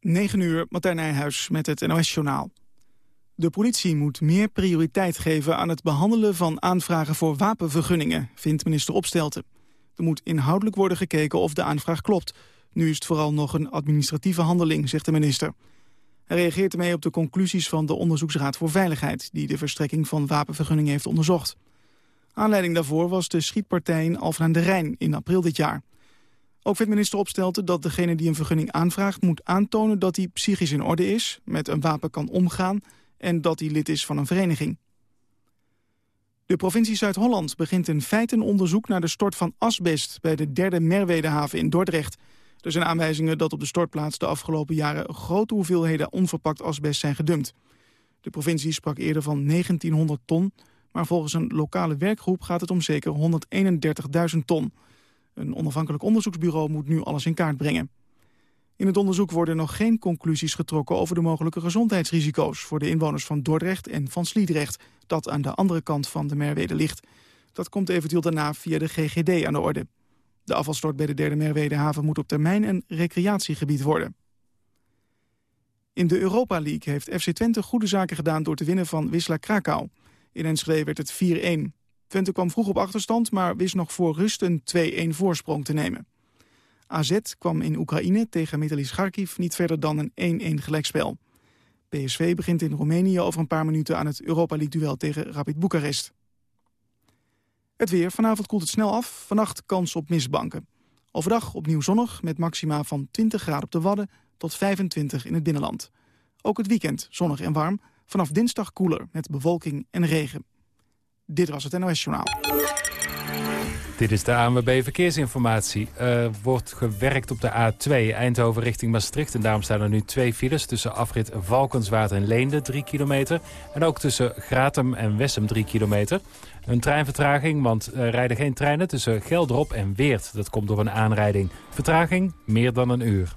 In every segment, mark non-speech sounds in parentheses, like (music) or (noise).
9 uur, Martijn Nijhuis met het NOS-journaal. De politie moet meer prioriteit geven aan het behandelen van aanvragen voor wapenvergunningen, vindt minister Opstelten. Er moet inhoudelijk worden gekeken of de aanvraag klopt. Nu is het vooral nog een administratieve handeling, zegt de minister. Hij reageert ermee op de conclusies van de Onderzoeksraad voor Veiligheid... die de verstrekking van wapenvergunningen heeft onderzocht. Aanleiding daarvoor was de schietpartij in Alphen aan de Rijn in april dit jaar. Ook vindt minister Opstelten dat degene die een vergunning aanvraagt... moet aantonen dat hij psychisch in orde is, met een wapen kan omgaan... en dat hij lid is van een vereniging. De provincie Zuid-Holland begint in feite een onderzoek naar de stort van asbest... bij de derde Merwedehaven in Dordrecht. Er zijn aanwijzingen dat op de stortplaats de afgelopen jaren... grote hoeveelheden onverpakt asbest zijn gedumpt. De provincie sprak eerder van 1900 ton... maar volgens een lokale werkgroep gaat het om zeker 131.000 ton... Een onafhankelijk onderzoeksbureau moet nu alles in kaart brengen. In het onderzoek worden nog geen conclusies getrokken over de mogelijke gezondheidsrisico's voor de inwoners van Dordrecht en van Sliedrecht, dat aan de andere kant van de Merwede ligt. Dat komt eventueel daarna via de GGD aan de orde. De afvalstort bij de derde Merwedehaven moet op termijn een recreatiegebied worden. In de Europa League heeft FC Twente goede zaken gedaan door te winnen van Wisla Krakau. In Enschede werd het 4-1. Twente kwam vroeg op achterstand, maar wist nog voor rust een 2-1 voorsprong te nemen. AZ kwam in Oekraïne tegen Metalist Kharkiv niet verder dan een 1-1 gelijkspel. PSV begint in Roemenië over een paar minuten aan het Europa League-duel tegen Rapid Boekarest. Het weer. Vanavond koelt het snel af. Vannacht kans op mistbanken. Overdag opnieuw zonnig met maxima van 20 graden op de Wadden tot 25 in het binnenland. Ook het weekend zonnig en warm. Vanaf dinsdag koeler met bewolking en regen. Dit was het NOS Journaal. Dit is de ANWB Verkeersinformatie. Er wordt gewerkt op de A2 Eindhoven richting Maastricht. En daarom staan er nu twee files tussen afrit Valkenswaard en Leende, 3 kilometer. En ook tussen Gratum en Wessem, 3 kilometer. Een treinvertraging, want er rijden geen treinen tussen Geldrop en Weert. Dat komt door een aanrijding. Vertraging meer dan een uur.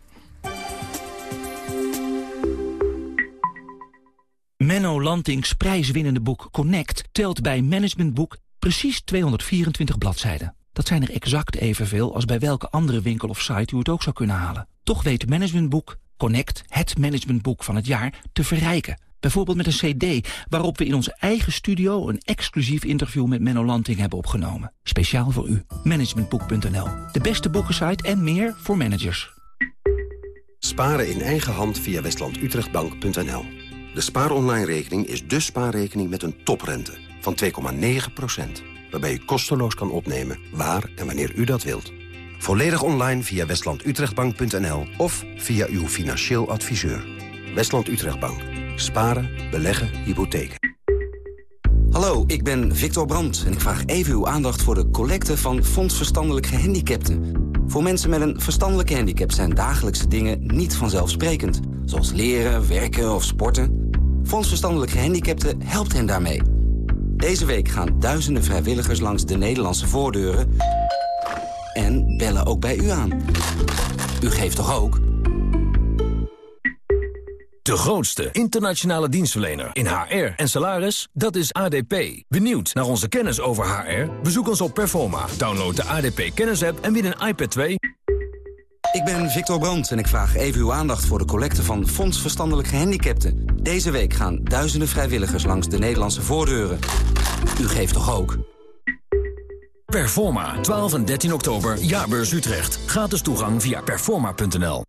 Menno Lantings prijswinnende boek Connect telt bij Management Boek precies 224 bladzijden. Dat zijn er exact evenveel als bij welke andere winkel of site u het ook zou kunnen halen. Toch weet Management Boek Connect, het managementboek van het jaar, te verrijken. Bijvoorbeeld met een cd waarop we in onze eigen studio... een exclusief interview met Menno Lanting hebben opgenomen. Speciaal voor u. Managementboek.nl. De beste boekensite en meer voor managers. Sparen in eigen hand via westlandutrechtbank.nl de spaaronline-rekening is de spaarrekening met een toprente van 2,9%. Waarbij u kosteloos kan opnemen waar en wanneer u dat wilt. Volledig online via westlandutrechtbank.nl of via uw financieel adviseur. Westland Utrechtbank. Sparen, beleggen, hypotheken. Hallo, ik ben Victor Brandt en ik vraag even uw aandacht voor de collecte van Fonds Verstandelijk Gehandicapten. Voor mensen met een verstandelijke handicap zijn dagelijkse dingen niet vanzelfsprekend. Zoals leren, werken of sporten. Fonds Verstandelijk Gehandicapten helpt hen daarmee. Deze week gaan duizenden vrijwilligers langs de Nederlandse voordeuren... en bellen ook bij u aan. U geeft toch ook? De grootste internationale dienstverlener in HR en salaris, dat is ADP. Benieuwd naar onze kennis over HR? Bezoek ons op Performa. Download de ADP kennisapp en win een iPad 2. Ik ben Victor Brandt en ik vraag even uw aandacht voor de collecte van Fonds Verstandelijk Gehandicapten. Deze week gaan duizenden vrijwilligers langs de Nederlandse voordeuren. U geeft toch ook? Performa, 12 en 13 oktober, Jaarbeurs Utrecht. Gratis toegang via performa.nl.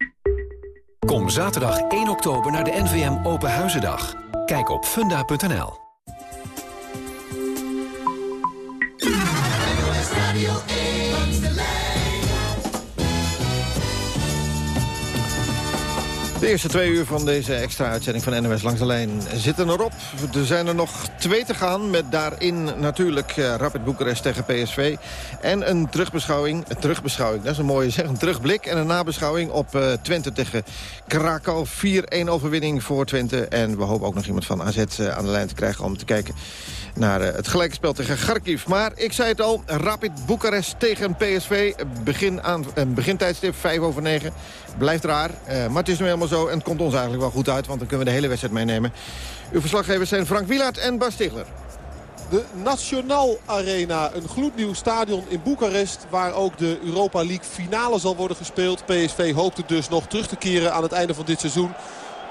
Kom zaterdag 1 oktober naar de NVM Open Huizendag. Kijk op funda.nl. De eerste twee uur van deze extra uitzending van NOS Langs de Lijn zitten erop. Er zijn er nog twee te gaan met daarin natuurlijk uh, Rapid Boekarest tegen PSV. En een terugbeschouwing, een terugbeschouwing, dat is een mooie zeg, een terugblik en een nabeschouwing op uh, Twente tegen Krakau. 4-1 overwinning voor Twente en we hopen ook nog iemand van AZ eh, aan de lijn te krijgen om te kijken naar uh, het gelijkspel tegen Kharkiv. Maar ik zei het al, Rapid Boekarest tegen PSV. Begin aan, uh, begintijdstip 5 over 9. Blijft raar, uh, maar het is nu helemaal zo. En het komt ons eigenlijk wel goed uit, want dan kunnen we de hele wedstrijd meenemen. Uw verslaggevers zijn Frank Wielaert en Bas Stigler. De Nationaal Arena, een gloednieuw stadion in Boekarest... waar ook de Europa League finale zal worden gespeeld. PSV hoopt het dus nog terug te keren aan het einde van dit seizoen.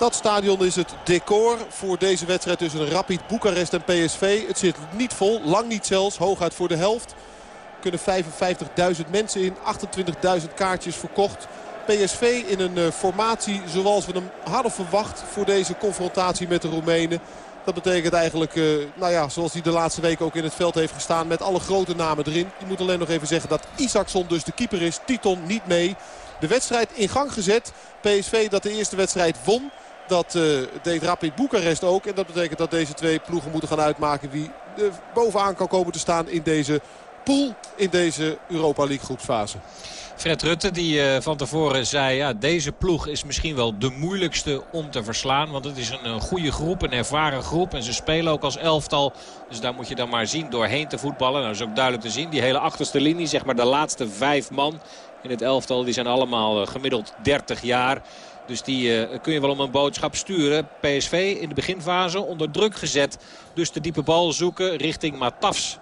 Dat stadion is het decor voor deze wedstrijd tussen Rapid Boekarest en PSV. Het zit niet vol, lang niet zelfs, hooguit voor de helft. Er kunnen 55.000 mensen in, 28.000 kaartjes verkocht. PSV in een uh, formatie zoals we hem hadden verwacht voor deze confrontatie met de Roemenen. Dat betekent eigenlijk, uh, nou ja, zoals hij de laatste week ook in het veld heeft gestaan... met alle grote namen erin. Je moet alleen nog even zeggen dat Isaacson dus de keeper is. Titon niet mee. De wedstrijd in gang gezet. PSV dat de eerste wedstrijd won. Dat uh, deed Rapid Boekarest ook. En dat betekent dat deze twee ploegen moeten gaan uitmaken... wie bovenaan kan komen te staan in deze pool in deze Europa League groepsfase. Fred Rutte die uh, van tevoren zei... Ja, deze ploeg is misschien wel de moeilijkste om te verslaan. Want het is een, goede groep, een ervaren groep. En ze spelen ook als elftal. Dus daar moet je dan maar zien doorheen te voetballen. Nou, dat is ook duidelijk te zien. Die hele achterste linie, zeg maar de laatste vijf man in het elftal... die zijn allemaal uh, gemiddeld 30 jaar... Dus die uh, kun je wel om een boodschap sturen. PSV in de beginfase onder druk gezet. Dus de diepe bal zoeken richting Matafs.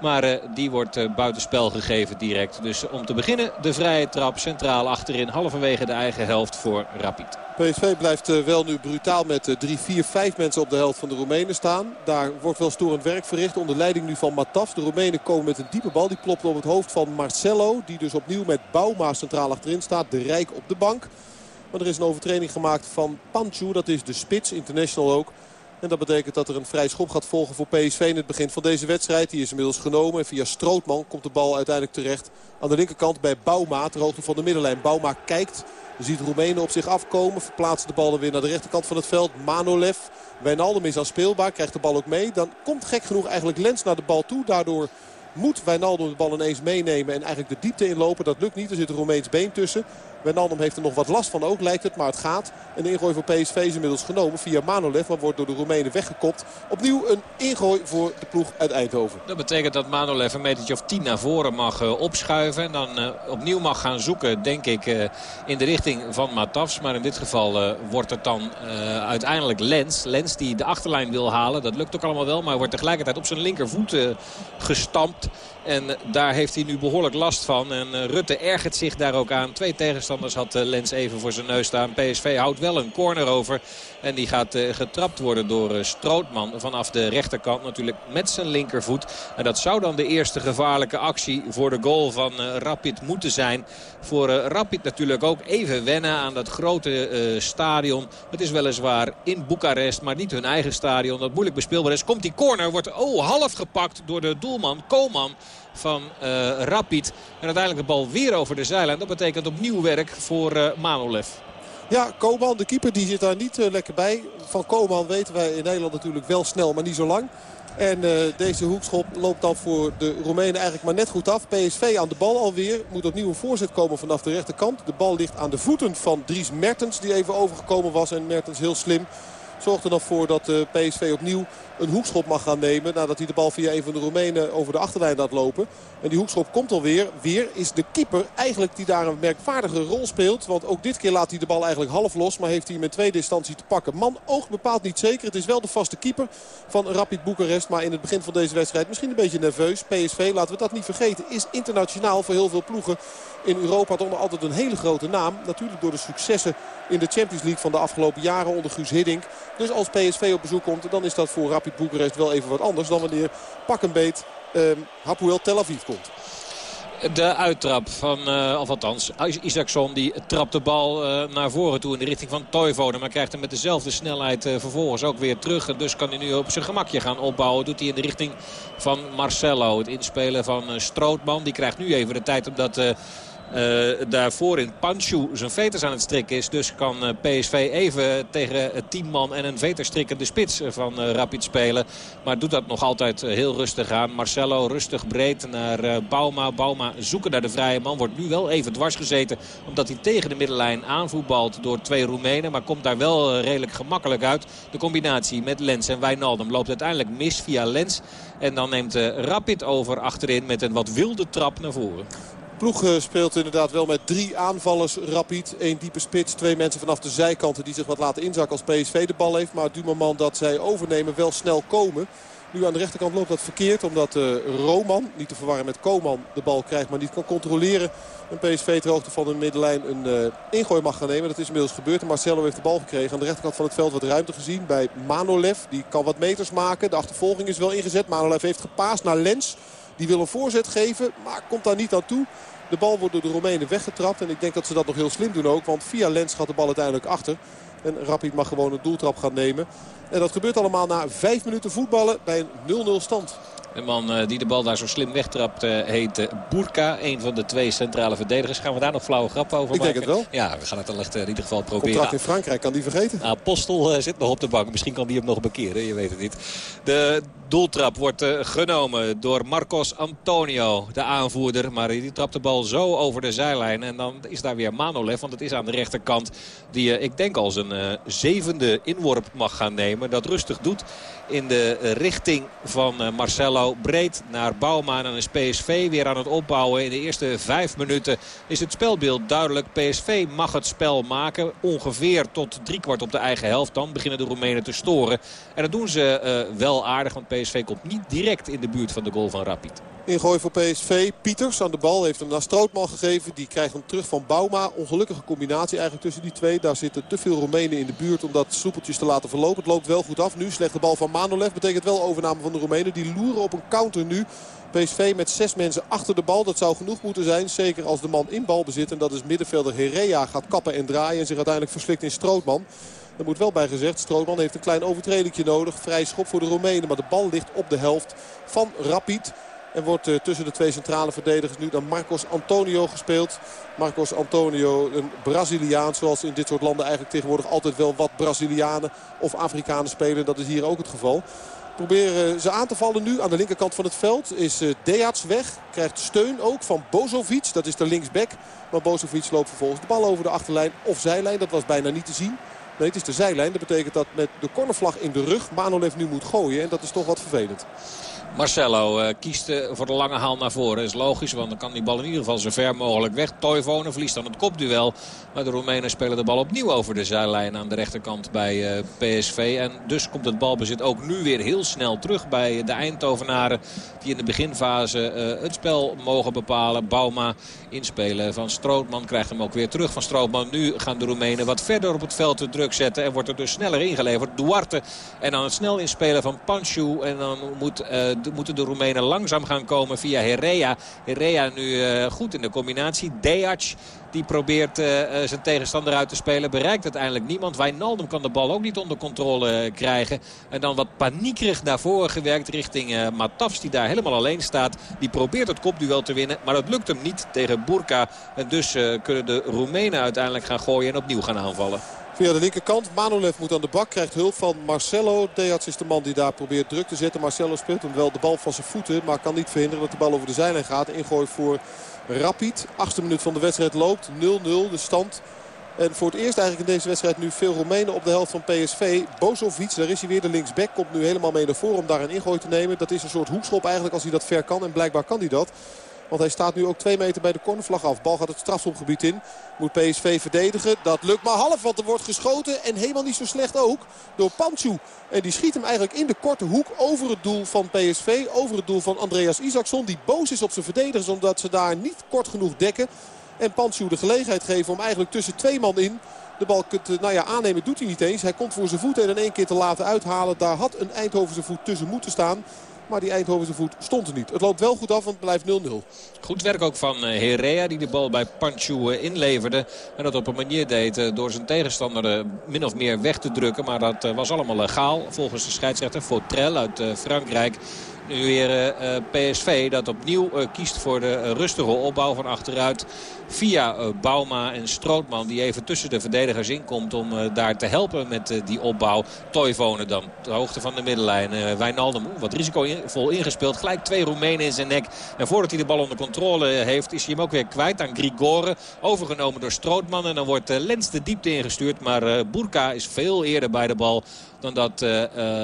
Maar uh, die wordt uh, buitenspel gegeven direct. Dus om te beginnen de vrije trap centraal achterin. Halverwege de eigen helft voor Rapid. PSV blijft wel nu brutaal met 3, 4, 5 mensen op de helft van de Roemenen staan. Daar wordt wel storend werk verricht onder leiding nu van Mataf. De Roemenen komen met een diepe bal. Die klopt op het hoofd van Marcelo. Die dus opnieuw met Bauma centraal achterin staat. De Rijk op de bank. Maar er is een overtreding gemaakt van Panchu. Dat is de spits, international ook. En dat betekent dat er een vrij schop gaat volgen voor PSV in het begin van deze wedstrijd. Die is inmiddels genomen. En via Strootman komt de bal uiteindelijk terecht aan de linkerkant bij Bouma. Ter hoogte van de middenlijn. Bouma kijkt. Ziet Roemenen op zich afkomen. Verplaatst de bal weer naar de rechterkant van het veld. Manolev. Wijnaldum is speelbaar. Krijgt de bal ook mee. Dan komt gek genoeg eigenlijk Lens naar de bal toe. Daardoor moet Wijnaldum de bal ineens meenemen en eigenlijk de diepte inlopen. Dat lukt niet. Er zit een Roemeens been tussen. Wijnaldum heeft er nog wat last van ook lijkt het. Maar het gaat. En de ingooi voor PSV is inmiddels genomen via Manolev. Maar wordt door de Roemenen weggekopt. Opnieuw een ingooi voor de ploeg uit Eindhoven. Dat betekent dat Manolev een metertje of tien naar voren mag uh, opschuiven. En dan uh, opnieuw mag gaan zoeken denk ik uh, in de richting van Matafs. Maar in dit geval wordt het dan uiteindelijk Lens. Lens die de achterlijn wil halen. Dat lukt ook allemaal wel. Maar wordt tegelijkertijd op zijn linkervoet gestampt. En daar heeft hij nu behoorlijk last van. En Rutte ergert zich daar ook aan. Twee tegenstanders had Lens even voor zijn neus staan. PSV houdt wel een corner over. En die gaat getrapt worden door Strootman vanaf de rechterkant. Natuurlijk met zijn linkervoet. En dat zou dan de eerste gevaarlijke actie voor de goal van Rapid moeten zijn. Voor Rapid natuurlijk ook even wennen aan dat grote stadion. Het is weliswaar in Boekarest, maar niet hun eigen stadion. Dat moeilijk bespeelbaar is. Komt die corner, wordt oh, half gepakt door de doelman Koman van uh, Rapid. En uiteindelijk de bal weer over de zijlijn. Dat betekent opnieuw werk voor uh, Manolev. Ja, Koman, de keeper, die zit daar niet uh, lekker bij. Van Koman weten wij in Nederland natuurlijk wel snel, maar niet zo lang. En deze hoekschop loopt dan voor de Roemenen eigenlijk maar net goed af. PSV aan de bal alweer. Moet opnieuw een voorzet komen vanaf de rechterkant. De bal ligt aan de voeten van Dries Mertens die even overgekomen was. En Mertens heel slim zorgt er nog voor dat PSV opnieuw een hoekschop mag gaan nemen. Nadat hij de bal via een van de Roemenen over de achterlijn laat lopen. En die hoekschop komt alweer. Weer is de keeper eigenlijk die daar een merkwaardige rol speelt. Want ook dit keer laat hij de bal eigenlijk half los. Maar heeft hij hem in tweede instantie te pakken. Man oogt bepaald niet zeker. Het is wel de vaste keeper van Rapid Boekarest. Maar in het begin van deze wedstrijd misschien een beetje nerveus. PSV, laten we dat niet vergeten, is internationaal voor heel veel ploegen in Europa toch nog altijd een hele grote naam. Natuurlijk door de successen in de Champions League van de afgelopen jaren onder Guus Hiddink. Dus als PSV op bezoek komt, dan is dat voor Rapid Boekarest wel even wat anders dan wanneer pak een beet uh, Hapoel Tel Aviv komt. De uittrap van, uh, of althans, Isaacson die trapt de bal uh, naar voren toe in de richting van Toivonen. Maar krijgt hem met dezelfde snelheid uh, vervolgens ook weer terug. Dus kan hij nu op zijn gemakje gaan opbouwen. Doet hij in de richting van Marcelo. Het inspelen van Strootman. Die krijgt nu even de tijd omdat... Uh, daarvoor in Panchu zijn veters aan het strikken is. Dus kan uh, PSV even tegen het teamman en een veterstrikkende spits van Rapid spelen. Maar doet dat nog altijd heel rustig aan. Marcelo rustig breed naar Bauma. Bauma zoeken naar de vrije man. Wordt nu wel even dwars gezeten. Omdat hij tegen de middenlijn aanvoetbalt door twee Roemenen. Maar komt daar wel redelijk gemakkelijk uit. De combinatie met Lens en Wijnaldum loopt uiteindelijk mis via Lens. En dan neemt Rapid over achterin met een wat wilde trap naar voren ploeg speelt inderdaad wel met drie aanvallers rapid. Eén diepe spits, twee mensen vanaf de zijkanten die zich wat laten inzakken als PSV de bal heeft. Maar du moment dat zij overnemen wel snel komen. Nu aan de rechterkant loopt dat verkeerd. Omdat uh, Roman, niet te verwarren met Koman, de bal krijgt maar niet kan controleren. En PSV ter hoogte van de middenlijn een uh, ingooi mag gaan nemen. Dat is inmiddels gebeurd. En Marcelo heeft de bal gekregen. Aan de rechterkant van het veld wat ruimte gezien bij Manolev. Die kan wat meters maken. De achtervolging is wel ingezet. Manolev heeft gepaast naar Lens. Die wil een voorzet geven, maar komt daar niet aan toe. De bal wordt door de Romeinen weggetrapt. En ik denk dat ze dat nog heel slim doen ook. Want via Lens gaat de bal uiteindelijk achter. En Rapid mag gewoon een doeltrap gaan nemen. En dat gebeurt allemaal na vijf minuten voetballen bij een 0-0 stand. De man eh, die de bal daar zo slim wegtrapt uh, heet uh, Burka. Een van de twee centrale verdedigers. Gaan we daar nog flauwe grap over maken? Ik denk het wel. Ja, we gaan het dan echt in ieder geval proberen. Contract in Frankrijk, kan die vergeten? Apostel zit nog op de bank. Misschien kan die hem nog bekeren, je weet het niet. De doeltrap wordt genomen door Marcos Antonio, de aanvoerder. Maar die trapt de bal zo over de zijlijn. En dan is daar weer Manolev, want het is aan de rechterkant. Die ik denk al zijn zevende inworp mag gaan nemen. Dat rustig doet in de richting van Marcelo breed naar Bouma. En dan is PSV weer aan het opbouwen. In de eerste vijf minuten is het spelbeeld duidelijk. PSV mag het spel maken. Ongeveer tot driekwart op de eigen helft. Dan beginnen de Roemenen te storen. En dat doen ze uh, wel aardig. Want PSV komt niet direct in de buurt van de goal van Rapid. Ingooi voor PSV. Pieters aan de bal heeft hem naar Strootman gegeven. Die krijgt hem terug van Bauma. Ongelukkige combinatie eigenlijk tussen die twee. Daar zitten te veel Roemenen in de buurt om dat soepeltjes te laten verlopen. Het loopt wel goed af. Nu slechte bal van Manolev. Betekent wel overname van de Roemenen. Die loeren op een counter nu. PSV met zes mensen achter de bal. Dat zou genoeg moeten zijn. Zeker als de man in bal bezit. En dat is middenvelder Herea gaat kappen en draaien. En zich uiteindelijk verslikt in Strootman. Er moet wel bij gezegd, Strootman heeft een klein overtredingje nodig. Vrij schop voor de Roemenen. Maar de bal ligt op de helft van Rapid. En wordt uh, tussen de twee centrale verdedigers nu dan Marcos Antonio gespeeld. Marcos Antonio, een Braziliaan. Zoals in dit soort landen eigenlijk tegenwoordig altijd wel wat Brazilianen of Afrikanen spelen. Dat is hier ook het geval. Proberen ze aan te vallen nu. Aan de linkerkant van het veld is uh, Deats weg. Krijgt steun ook van Bozovic. Dat is de linksback. Maar Bozovic loopt vervolgens de bal over de achterlijn of zijlijn. Dat was bijna niet te zien. Nee, het is de zijlijn. Dat betekent dat met de cornervlag in de rug Manolev nu moet gooien. En dat is toch wat vervelend. Marcelo uh, kiest uh, voor de lange haal naar voren. is logisch, want dan kan die bal in ieder geval zo ver mogelijk weg. Toivonen verliest dan het kopduel. Maar de Roemenen spelen de bal opnieuw over de zijlijn aan de rechterkant bij uh, PSV. En dus komt het balbezit ook nu weer heel snel terug bij de Eindhovenaren. Die in de beginfase het spel mogen bepalen. Bauma inspelen van Strootman krijgt hem ook weer terug van Strootman. Nu gaan de Roemenen wat verder op het veld te druk zetten. En wordt er dus sneller ingeleverd. Duarte en dan het snel inspelen van Panchu. En dan moet moeten de Roemenen langzaam gaan komen via Herrea. Herrea nu uh, goed in de combinatie. Deac die probeert uh, zijn tegenstander uit te spelen. Bereikt uiteindelijk niemand. Wijnaldum kan de bal ook niet onder controle krijgen. En dan wat paniekerig naar voren gewerkt richting uh. Die daar helemaal alleen staat. Die probeert het kopduel te winnen. Maar dat lukt hem niet tegen Burka. En dus kunnen de Roemenen uiteindelijk gaan gooien en opnieuw gaan aanvallen. Via de linkerkant. Manolev moet aan de bak. Krijgt hulp van Marcelo. Deats is de man die daar probeert druk te zetten. Marcelo speelt hem wel de bal van zijn voeten. Maar kan niet verhinderen dat de bal over de zijlijn gaat. Ingooi voor Rapid. Achtste minuut van de wedstrijd loopt. 0-0 de stand. En voor het eerst eigenlijk in deze wedstrijd nu veel Roemenen op de helft van PSV. Bozovic, daar is hij weer. De linksback komt nu helemaal mee naar voren om daar een ingooi te nemen. Dat is een soort hoekschop eigenlijk als hij dat ver kan. En blijkbaar kan hij dat. Want hij staat nu ook twee meter bij de cornervlag af. Bal gaat het strafschopgebied in. Moet PSV verdedigen. Dat lukt maar half. Want er wordt geschoten. En helemaal niet zo slecht ook. Door Panchu. En die schiet hem eigenlijk in de korte hoek over het doel van PSV. Over het doel van Andreas Isaacson. Die boos is op zijn verdedigers. Omdat ze daar niet kort genoeg dekken. En Panchu de gelegenheid geven om eigenlijk tussen twee man in... De bal kunt, nou ja, aannemen doet hij niet eens. Hij komt voor zijn voeten en in één keer te laten uithalen. Daar had een Eindhovense voet tussen moeten staan. Maar die Eindhovense voet stond er niet. Het loopt wel goed af, want het blijft 0-0. Goed werk ook van eh, Herea die de bal bij Panchu eh, inleverde. En dat op een manier deed eh, door zijn tegenstander min of meer weg te drukken. Maar dat was allemaal legaal volgens de scheidsrechter Fautrel uit Frankrijk. Nu weer PSV dat opnieuw kiest voor de rustige opbouw van achteruit. Via Bauma en Strootman die even tussen de verdedigers inkomt om daar te helpen met die opbouw. Toivonen dan, de hoogte van de middenlijn. Wijnaldum, wat risicovol ingespeeld. Gelijk twee Roemenen in zijn nek. En voordat hij de bal onder controle heeft is hij hem ook weer kwijt aan Grigore. Overgenomen door Strootman en dan wordt Lens de diepte ingestuurd. Maar Burka is veel eerder bij de bal dan dat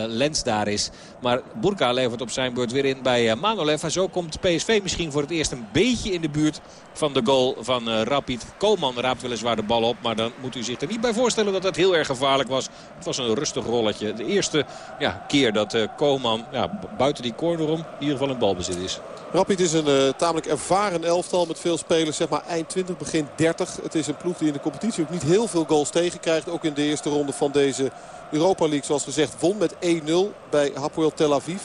Lens daar is. Maar Burka levert op zijn zijn beurt weer in bij Manolev. En zo komt PSV misschien voor het eerst een beetje in de buurt van de goal van Rapid. Koolman raapt weliswaar de bal op. Maar dan moet u zich er niet bij voorstellen dat het heel erg gevaarlijk was. Het was een rustig rolletje. De eerste ja, keer dat Koolman ja, buiten die corner om in ieder geval in balbezit is. Rapid is een uh, tamelijk ervaren elftal met veel spelers. Zeg maar eind 20, begin 30. Het is een ploeg die in de competitie ook niet heel veel goals tegenkrijgt. Ook in de eerste ronde van deze Europa League zoals gezegd won met 1-0 bij Hapoel Tel Aviv.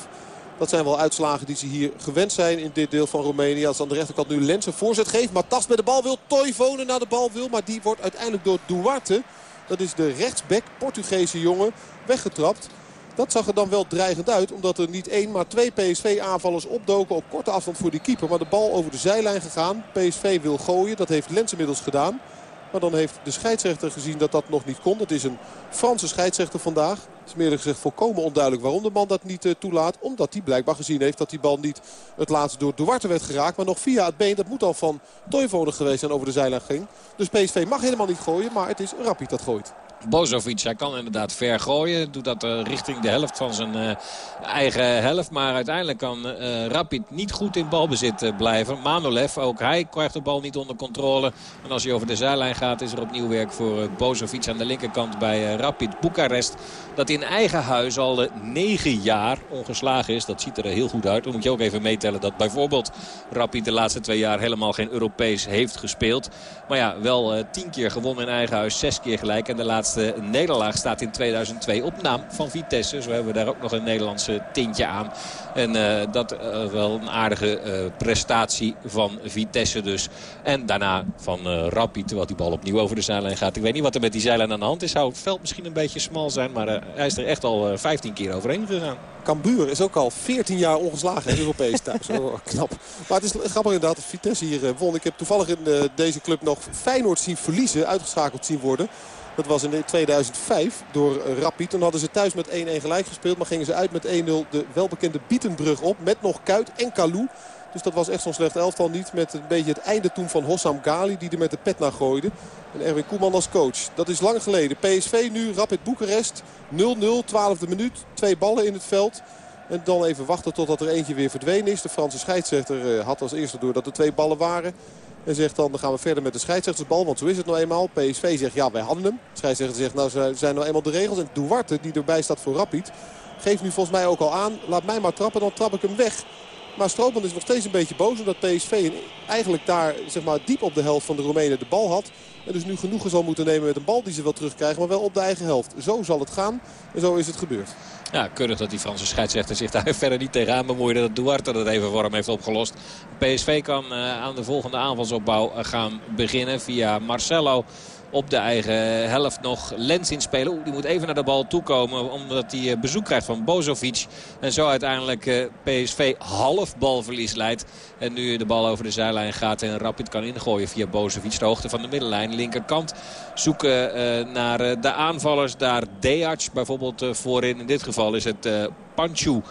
Dat zijn wel uitslagen die ze hier gewend zijn in dit deel van Roemenië. Als aan de rechterkant nu Lens een voorzet geeft. Maar Tast met de bal wil. Toivonen naar de bal wil. Maar die wordt uiteindelijk door Duarte. Dat is de rechtsback, Portugese jongen, weggetrapt. Dat zag er dan wel dreigend uit. Omdat er niet één, maar twee PSV-aanvallers opdoken op korte afstand voor die keeper. Maar de bal over de zijlijn gegaan. PSV wil gooien. Dat heeft Lens inmiddels gedaan. Maar dan heeft de scheidsrechter gezien dat dat nog niet kon. Het is een Franse scheidsrechter vandaag. Meer gezegd volkomen onduidelijk waarom de man dat niet uh, toelaat. Omdat hij blijkbaar gezien heeft dat die bal niet het laatst door Duarte werd geraakt. Maar nog via het been. Dat moet al van Toivonen geweest zijn over de zijlijn ging. Dus PSV mag helemaal niet gooien. Maar het is Rapid dat gooit. Bozovic, hij kan inderdaad ver gooien. Doet dat uh, richting de helft van zijn uh, eigen helft. Maar uiteindelijk kan uh, Rapid niet goed in balbezit blijven. Manolev, ook hij krijgt de bal niet onder controle. En als hij over de zijlijn gaat is er opnieuw werk voor Bozovic aan de linkerkant bij Rapid Boekarest. Dat in eigen huis al negen jaar ongeslagen is. Dat ziet er heel goed uit. Dan moet je ook even meetellen dat bijvoorbeeld Rapid de laatste twee jaar helemaal geen Europees heeft gespeeld. Maar ja, wel tien keer gewonnen in eigen huis, zes keer gelijk. En de laatste laatste nederlaag staat in 2002 op naam van Vitesse. Zo hebben we daar ook nog een Nederlandse tintje aan. En uh, dat uh, wel een aardige prestatie van Vitesse dus. En daarna van Rappi, terwijl die bal opnieuw over de zijlijn gaat. Ik weet niet wat er met die zijlijn aan de hand is. Zou het veld misschien een beetje smal zijn. Maar hij is er echt al 15 keer overheen gegaan. Cambuur is ook al 14 jaar ongeslagen in Europees (laughs) thuis. Oh, knap. Maar het is grappig inderdaad dat Vitesse hier won. Ik heb toevallig in deze club nog Feyenoord zien verliezen. Uitgeschakeld zien worden. Dat was in 2005 door Rapid. Toen hadden ze thuis met 1-1 gelijk gespeeld. Maar gingen ze uit met 1-0 de welbekende Bietenbrug op. Met nog Kuit en Kalou. Dus dat was echt zo'n slecht elftal niet. Met een beetje het einde toen van Hossam Gali. Die er met de pet naar gooide. En Erwin Koeman als coach. Dat is lang geleden. PSV nu Rapid Boekarest. 0-0, 12e minuut. Twee ballen in het veld. En dan even wachten totdat er eentje weer verdwenen is. De Franse scheidsrechter eh, had als eerste door dat er twee ballen waren. En zegt dan, dan gaan we verder met de scheidsrechtersbal. Want zo is het nou eenmaal. PSV zegt, ja, wij hadden hem. De scheidsrechter zegt, nou, zijn nou eenmaal de regels. En Duarte, die erbij staat voor Rapid, geeft nu volgens mij ook al aan. Laat mij maar trappen, dan trap ik hem weg. Maar Strootman is nog steeds een beetje boos. Omdat PSV eigenlijk daar zeg maar, diep op de helft van de Roemenen de bal had. En dus nu genoegen zal moeten nemen met een bal die ze wel terugkrijgen. Maar wel op de eigen helft. Zo zal het gaan. En zo is het gebeurd. Ja, keurig dat die Franse scheidsrechter zich daar (laughs) verder niet tegenaan bemoeide. Dat Duarte dat even hem heeft opgelost. PSV kan uh, aan de volgende aanvalsopbouw gaan beginnen via Marcelo op de eigen helft nog Lens inspelen. Oeh, die moet even naar de bal toekomen omdat hij eh, bezoek krijgt van Bozovic. En zo uiteindelijk eh, PSV half balverlies leidt. En nu de bal over de zijlijn gaat en Rapid kan ingooien via Bozovic. De hoogte van de middenlijn, linkerkant. Zoeken uh, naar de aanvallers. Daar Deac bijvoorbeeld voorin. In dit geval is het Panchu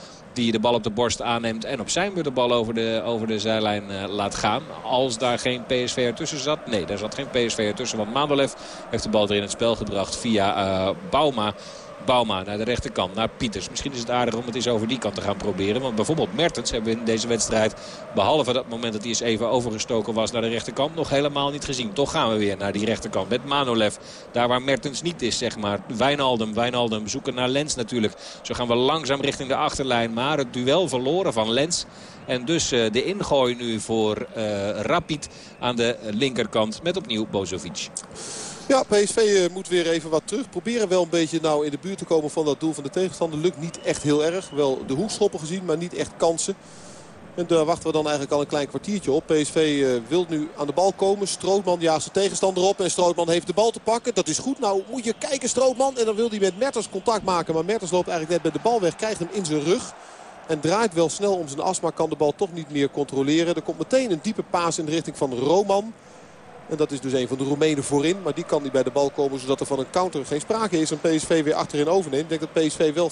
die de bal op de borst aanneemt en op zijn beurt de bal over de, over de zijlijn uh, laat gaan. Als daar geen PSV ertussen zat. Nee, daar zat geen PSV ertussen. Want Mandolev heeft de bal er in het spel gebracht via uh, Bauma. Bauma naar de rechterkant, naar Pieters. Misschien is het aardig om het eens over die kant te gaan proberen. Want bijvoorbeeld Mertens hebben we in deze wedstrijd... behalve dat moment dat hij eens even overgestoken was naar de rechterkant... nog helemaal niet gezien. Toch gaan we weer naar die rechterkant met Manolev. Daar waar Mertens niet is, zeg maar. Wijnaldum, Wijnaldum zoeken naar Lens natuurlijk. Zo gaan we langzaam richting de achterlijn. Maar het duel verloren van Lens... En dus uh, de ingooi nu voor uh, Rapid aan de linkerkant met opnieuw Bozovic. Ja, PSV eh, moet weer even wat terug. Proberen wel een beetje nou in de buurt te komen van dat doel van de tegenstander. Lukt niet echt heel erg. Wel de hoekschoppen gezien, maar niet echt kansen. En daar wachten we dan eigenlijk al een klein kwartiertje op. PSV uh, wil nu aan de bal komen. Strootman jaagt zijn tegenstander op. En Strootman heeft de bal te pakken. Dat is goed. Nou moet je kijken Strootman. En dan wil hij met Mertens contact maken. Maar Mertens loopt eigenlijk net bij de bal weg. Krijgt hem in zijn rug. En draait wel snel om zijn as. Maar kan de bal toch niet meer controleren. Er komt meteen een diepe paas in de richting van Roman. En dat is dus een van de Roemenen voorin. Maar die kan niet bij de bal komen zodat er van een counter geen sprake is. En PSV weer achterin overneemt. Ik denk dat PSV wel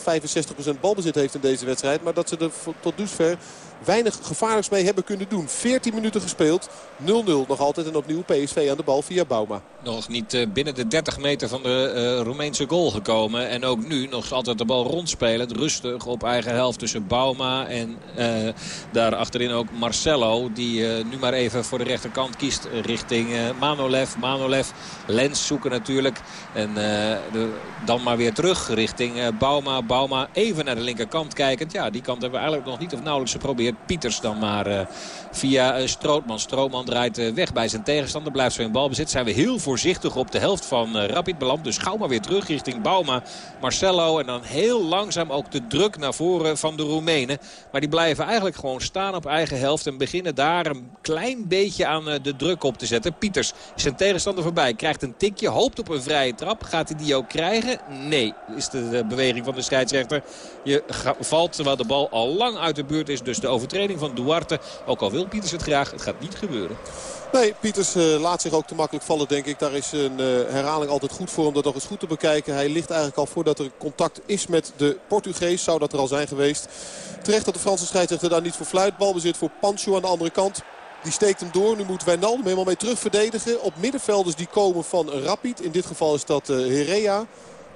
65% balbezit heeft in deze wedstrijd. Maar dat ze er tot dusver weinig gevaarlijks mee hebben kunnen doen. 14 minuten gespeeld. 0-0 nog altijd en opnieuw PSV aan de bal via Bauma. Nog niet eh, binnen de 30 meter van de uh, Roemeense goal gekomen. En ook nu nog altijd de bal rondspelen. Rustig op eigen helft tussen Bauma en uh, daar achterin ook Marcelo. Die nu maar even voor de rechterkant kiest richting Manolev. Manolev, Lens zoeken natuurlijk. En de, dan maar weer terug richting Bauma. Bauma even naar de linkerkant kijkend. Ja, die kant hebben we eigenlijk nog niet of nauwelijks geprobeerd Pieters dan maar uh, via uh, Strootman. Strootman draait uh, weg bij zijn tegenstander. Blijft zo in balbezit. Zijn we heel voorzichtig op de helft van Rapid beland. Dus gauw maar weer terug richting Bauma. Marcelo en dan heel langzaam ook de druk naar voren van de Roemenen. Maar die blijven eigenlijk gewoon staan op eigen helft. En beginnen daar een klein beetje aan de druk op te zetten. Pieters zijn tegenstander voorbij. Krijgt een tikje. Hoopt op een vrije trap. Gaat hij die ook krijgen? Nee, is de beweging van de scheidsrechter. Je valt terwijl de bal al lang uit de buurt is. Dus de overtreding van Duarte. Ook al wil Pieters het graag, het gaat niet gebeuren. Nee, Pieters uh, laat zich ook te makkelijk vallen, denk ik. Daar is een uh, herhaling altijd goed voor om dat nog eens goed te bekijken. Hij ligt eigenlijk al voordat er contact is met de Portugees. Zou dat er al zijn geweest. Terecht dat de Franse scheidsrechter daar niet voor fluit. Balbezit voor Pancho aan de andere kant. Die steekt hem door. Nu moet Wijnaldum helemaal mee terug verdedigen. Op middenvelders die komen van Rapid. In dit geval is dat uh, Herea.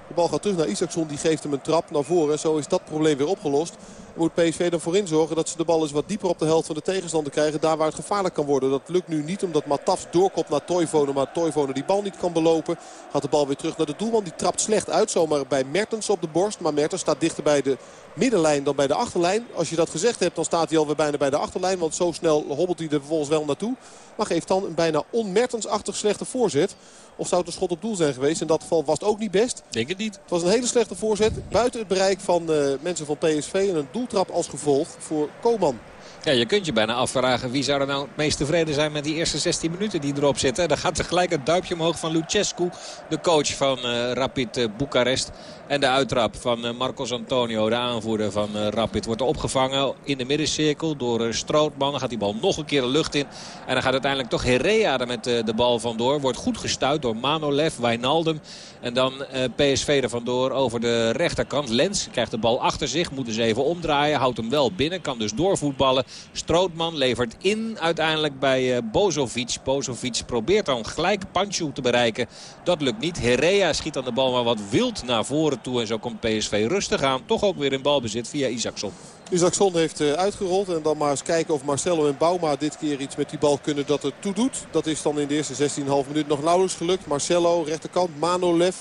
De bal gaat terug naar Isaacson. Die geeft hem een trap naar voren. Zo is dat probleem weer opgelost moet PSV ervoor in zorgen dat ze de bal eens wat dieper op de helft van de tegenstander krijgen. Daar waar het gevaarlijk kan worden. Dat lukt nu niet omdat Matafs doorkomt naar Toivonen. Maar Toivonen die bal niet kan belopen. Gaat de bal weer terug naar de doelman. Die trapt slecht uit. Zomaar bij Mertens op de borst. Maar Mertens staat dichter bij de middenlijn dan bij de achterlijn. Als je dat gezegd hebt dan staat hij alweer bijna bij de achterlijn. Want zo snel hobbelt hij er vervolgens wel naartoe. Maar geeft dan een bijna onmertensachtig slechte voorzet. Of zou het een schot op doel zijn geweest? In dat geval was het ook niet best. Denk het niet. Het was een hele slechte voorzet. Buiten het bereik van uh, mensen van PSV. En een doeltrap als gevolg voor Koman. Ja, je kunt je bijna afvragen wie zou er nou het meest tevreden zijn met die eerste 16 minuten die erop zitten. Dan gaat tegelijk het duimpje omhoog van Lucescu, de coach van uh, Rapid uh, Boekarest. En de uittrap van uh, Marcos Antonio, de aanvoerder van Rapid, wordt opgevangen in de middencirkel door Strootman. Dan gaat die bal nog een keer de lucht in. En dan gaat uiteindelijk toch Herea er met de bal vandoor. Wordt goed gestuurd door Manolev, Wijnaldum. En dan PSV er vandoor over de rechterkant. Lens krijgt de bal achter zich, moet dus even omdraaien. Houdt hem wel binnen, kan dus doorvoetballen. Strootman levert in uiteindelijk bij uh, Bozovic. Bozovic probeert dan gelijk Panchu te bereiken. Dat lukt niet. Herea schiet aan de bal maar wat wild naar voren toe. En zo komt PSV rustig aan. Toch ook weer in balbezit via Isaacson. Isaacson heeft uh, uitgerold. En dan maar eens kijken of Marcelo en Bauma dit keer iets met die bal kunnen dat er toe doet. Dat is dan in de eerste 16,5 minuut nog nauwelijks gelukt. Marcelo, rechterkant, Manolev.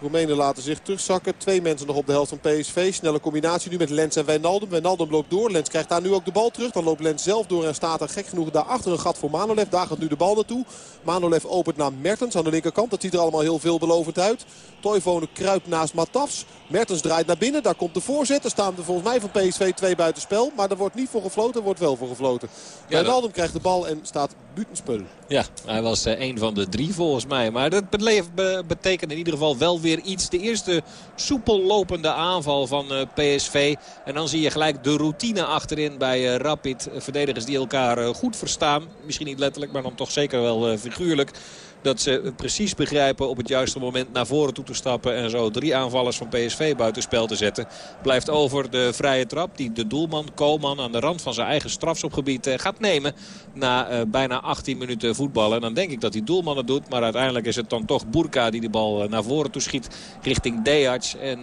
Roemenen laten zich terugzakken. Twee mensen nog op de helft van PSV. Snelle combinatie nu met Lens en Wijnaldum. Wijnaldum loopt door. Lens krijgt daar nu ook de bal terug. Dan loopt Lens zelf door en staat er gek genoeg daarachter een gat voor Manolev. Daar gaat nu de bal naartoe. Manolev opent naar Mertens aan de linkerkant. Dat ziet er allemaal heel veelbelovend uit. Toivonen kruipt naast Matafs. Mertens draait naar binnen. Daar komt de voorzet. Er staan er volgens mij van PSV twee buitenspel. Maar er wordt niet voor gefloten. Er wordt wel voor gefloten. Ja, Wijnaldum krijgt de bal en staat Ja, hij was uh, een van de drie volgens mij. Maar dat betekent in ieder geval wel weer iets. De eerste soepel lopende aanval van uh, PSV. En dan zie je gelijk de routine achterin bij uh, Rapid. Verdedigers die elkaar goed verstaan. Misschien niet letterlijk, maar dan toch zeker wel figuurlijk dat ze precies begrijpen op het juiste moment naar voren toe te stappen. En zo drie aanvallers van PSV buitenspel te zetten. Blijft over de vrije trap die de doelman Koolman aan de rand van zijn eigen strafschopgebied eh, gaat nemen. Na uh, bijna 18 minuten voetballen. En dan denk ik dat die doelman het doet. Maar uiteindelijk is het dan toch Burka die de bal eh, naar voren toe schiet richting Dejac. En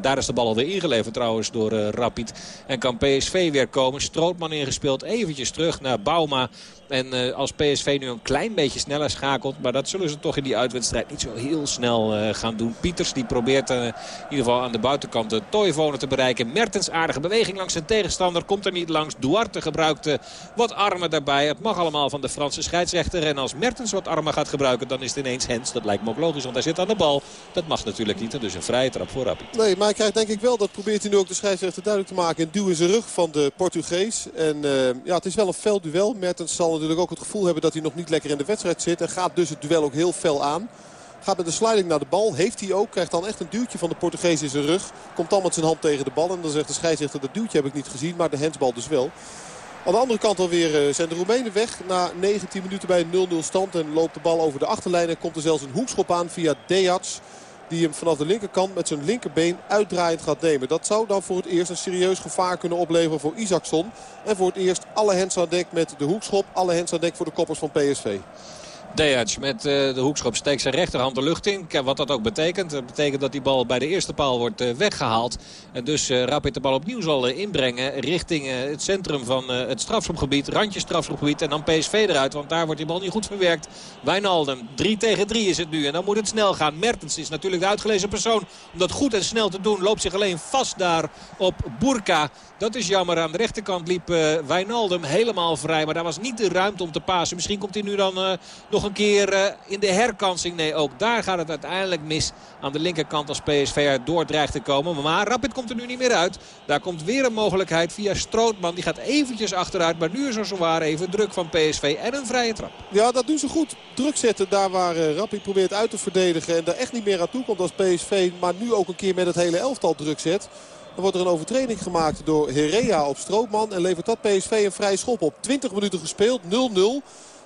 daar is de bal alweer ingeleverd trouwens door Rapid. En kan PSV weer komen. Strootman ingespeeld. Eventjes terug naar Bauma. En als PSV nu een klein beetje sneller schakelt. Maar dat zullen ze toch in die uitwedstrijd niet zo heel snel uh, gaan doen. Pieters die probeert uh, in ieder geval aan de buitenkant de Toivonen te bereiken. Mertens aardige beweging langs zijn tegenstander. Komt er niet langs. Duarte gebruikt wat armen daarbij. Het mag allemaal van de Franse scheidsrechter. En als Mertens wat armen gaat gebruiken dan is het ineens Hens. Dat lijkt me ook logisch want hij zit aan de bal. Dat mag natuurlijk niet. Dus een vrije trap voor Rapid. Nee maar hij krijgt denk ik wel. Dat probeert hij nu ook de scheidsrechter duidelijk te maken. Een duw in zijn rug van de Portugees. En ja het is wel een fel duel. Mertens zal natuurlijk ook het gevoel hebben dat hij nog niet lekker in de wedstrijd zit. En gaat dus het duel ook heel fel aan. Gaat met de sliding naar de bal. Heeft hij ook. Krijgt dan echt een duwtje van de Portugees in zijn rug. Komt dan met zijn hand tegen de bal. En dan zegt de scheidsrechter dat duwtje heb ik niet gezien. Maar de hensbal dus wel. Aan de andere kant alweer zijn de Roemenen weg. Na 19 minuten bij een 0-0 stand. En loopt de bal over de achterlijn. En komt er zelfs een hoekschop aan via Deats. Die hem vanaf de linkerkant met zijn linkerbeen uitdraaiend gaat nemen. Dat zou dan voor het eerst een serieus gevaar kunnen opleveren voor Isaacson. En voor het eerst alle hens aan dek met de hoekschop. Alle hens aan dek voor de koppers van PSV. Dejac met de hoekschop steekt zijn rechterhand de lucht in. Wat dat ook betekent. Dat betekent dat die bal bij de eerste paal wordt weggehaald. En dus Rapid de bal opnieuw zal inbrengen richting het centrum van het strafschopgebied. Randje strafschopgebied en dan PSV eruit. Want daar wordt die bal niet goed verwerkt. Wijnaldum, 3 tegen 3 is het nu. En dan moet het snel gaan. Mertens is natuurlijk de uitgelezen persoon. Om dat goed en snel te doen loopt zich alleen vast daar op Burka. Dat is jammer. Aan de rechterkant liep Wijnaldum helemaal vrij. Maar daar was niet de ruimte om te pasen. Misschien komt hij nu dan nog een keer uh, in de herkansing. Nee, ook daar gaat het uiteindelijk mis aan de linkerkant als PSV er door dreigt te komen. Maar Rapid komt er nu niet meer uit. Daar komt weer een mogelijkheid via Strootman. Die gaat eventjes achteruit. Maar nu is er zowaar even druk van PSV en een vrije trap. Ja, dat doen ze goed. Druk zetten daar waar uh, Rapid probeert uit te verdedigen. En daar echt niet meer aan toe komt als PSV. Maar nu ook een keer met het hele elftal druk zet. Dan wordt er een overtreding gemaakt door Herea op Strootman. En levert dat PSV een vrije schop op. 20 minuten gespeeld, 0-0.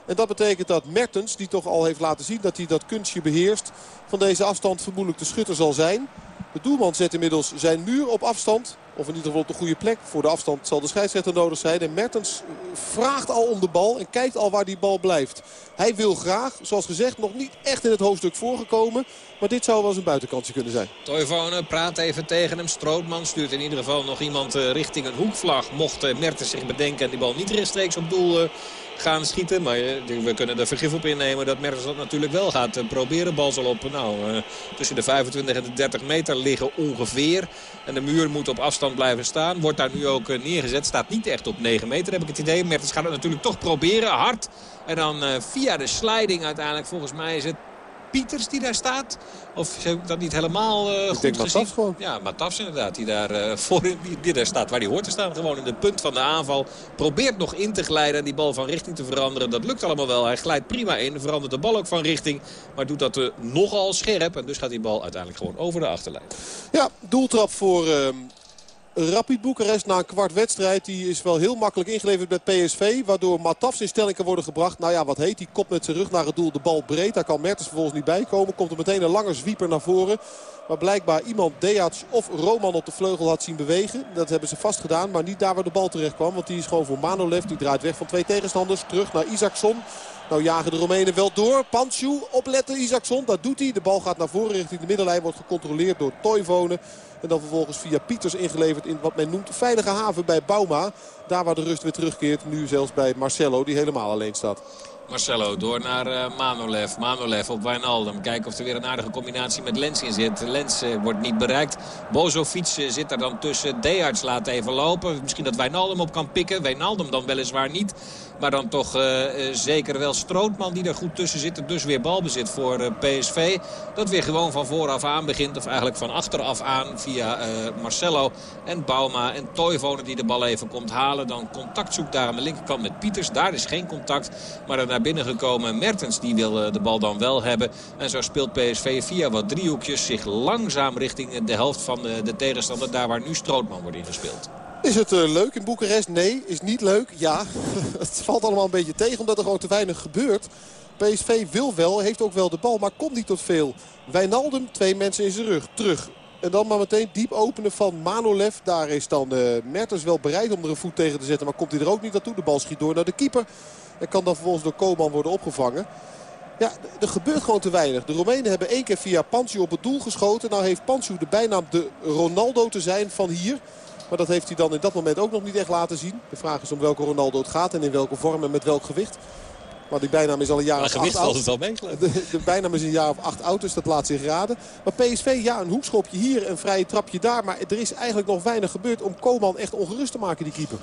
En dat betekent dat Mertens, die toch al heeft laten zien dat hij dat kunstje beheerst... van deze afstand vermoedelijk de schutter zal zijn. De doelman zet inmiddels zijn muur op afstand. Of in ieder geval op de goede plek. Voor de afstand zal de scheidsrechter nodig zijn. En Mertens vraagt al om de bal en kijkt al waar die bal blijft. Hij wil graag, zoals gezegd, nog niet echt in het hoofdstuk voorgekomen. Maar dit zou wel eens een buitenkantje kunnen zijn. Toivonen praat even tegen hem. Strootman stuurt in ieder geval nog iemand eh, richting een hoekvlag. Mocht eh, Mertens zich bedenken en die bal niet rechtstreeks op doel eh, gaan schieten. Maar we kunnen er vergif op innemen dat Mertens dat natuurlijk wel gaat proberen. Bal zal op nou, tussen de 25 en de 30 meter liggen ongeveer. En de muur moet op afstand blijven staan. Wordt daar nu ook neergezet. Staat niet echt op 9 meter heb ik het idee. Mertens gaat het natuurlijk toch proberen. Hard. En dan via de sliding uiteindelijk volgens mij is het Pieters die daar staat? Of heb ik dat niet helemaal uh, goed denk gezien? Gewoon. Ja, Matafs inderdaad. Die daar, uh, voor, die, die, daar staat waar hij hoort te staan. Gewoon in de punt van de aanval. Probeert nog in te glijden en die bal van richting te veranderen. Dat lukt allemaal wel. Hij glijdt prima in. Verandert de bal ook van richting. Maar doet dat uh, nogal scherp. En dus gaat die bal uiteindelijk gewoon over de achterlijn. Ja, doeltrap voor... Rapid Boekarest na een kwart wedstrijd. Die is wel heel makkelijk ingeleverd met PSV. Waardoor Matafs in stelling kan worden gebracht. Nou ja, wat heet die? Kop met zijn rug naar het doel. De bal breed. Daar kan Mertens vervolgens niet bij komen. Komt er meteen een lange zwieper naar voren. Maar blijkbaar iemand Deats of Roman op de vleugel had zien bewegen. Dat hebben ze vast gedaan. Maar niet daar waar de bal terecht kwam. Want die is gewoon voor Manolev. Die draait weg van twee tegenstanders. Terug naar Isaacson. Nou jagen de Romeinen wel door. Pansju opletten Isaacson. Dat doet hij. De bal gaat naar voren richting de middenlijn. Wordt gecontroleerd door Toivonen. En dan vervolgens via Pieters ingeleverd in wat men noemt veilige haven bij Bauma. Daar waar de rust weer terugkeert. Nu zelfs bij Marcelo die helemaal alleen staat. Marcelo door naar uh, Manolev. Manolev op Wijnaldum. Kijken of er weer een aardige combinatie met Lens in zit. Lens uh, wordt niet bereikt. Bozovic uh, zit er dan tussen. Dearts laat even lopen. Misschien dat Wijnaldum op kan pikken. Wijnaldum dan weliswaar niet. Maar dan toch zeker wel Strootman die er goed tussen zit. Dus weer balbezit voor PSV. Dat weer gewoon van vooraf aan begint. Of eigenlijk van achteraf aan via Marcelo en Bauma. En Toivonen die de bal even komt halen. Dan contact zoekt daar aan de linkerkant met Pieters. Daar is geen contact. Maar dan naar binnen gekomen. Mertens die wil eh, de bal dan wel hebben. En zo speelt PSV via wat driehoekjes zich langzaam richting de helft van de, de tegenstander. Daar waar nu Strootman wordt ingespeeld. Is het uh, leuk in Boekarest? Nee. Is niet leuk? Ja. (laughs) het valt allemaal een beetje tegen omdat er gewoon te weinig gebeurt. PSV wil wel, heeft ook wel de bal, maar komt niet tot veel. Wijnaldum, twee mensen in zijn rug, terug. En dan maar meteen diep openen van Manolev. Daar is dan uh, Mertens wel bereid om er een voet tegen te zetten. Maar komt hij er ook niet naartoe. De bal schiet door naar de keeper. En kan dan vervolgens door Koman worden opgevangen. Ja, er gebeurt gewoon te weinig. De Romeinen hebben één keer via Pansu op het doel geschoten. Nou heeft Pansu de bijnaam de Ronaldo te zijn van hier. Maar dat heeft hij dan in dat moment ook nog niet echt laten zien. De vraag is om welke Ronaldo het gaat en in welke vorm en met welk gewicht. Maar die bijnaam is al een jaar of acht oud. Het al mee, (laughs) de, de bijnaam is een jaar of acht oud, dus dat laat zich raden. Maar PSV, ja, een hoekschopje hier, een vrije trapje daar. Maar er is eigenlijk nog weinig gebeurd om Koman echt ongerust te maken, die keeper.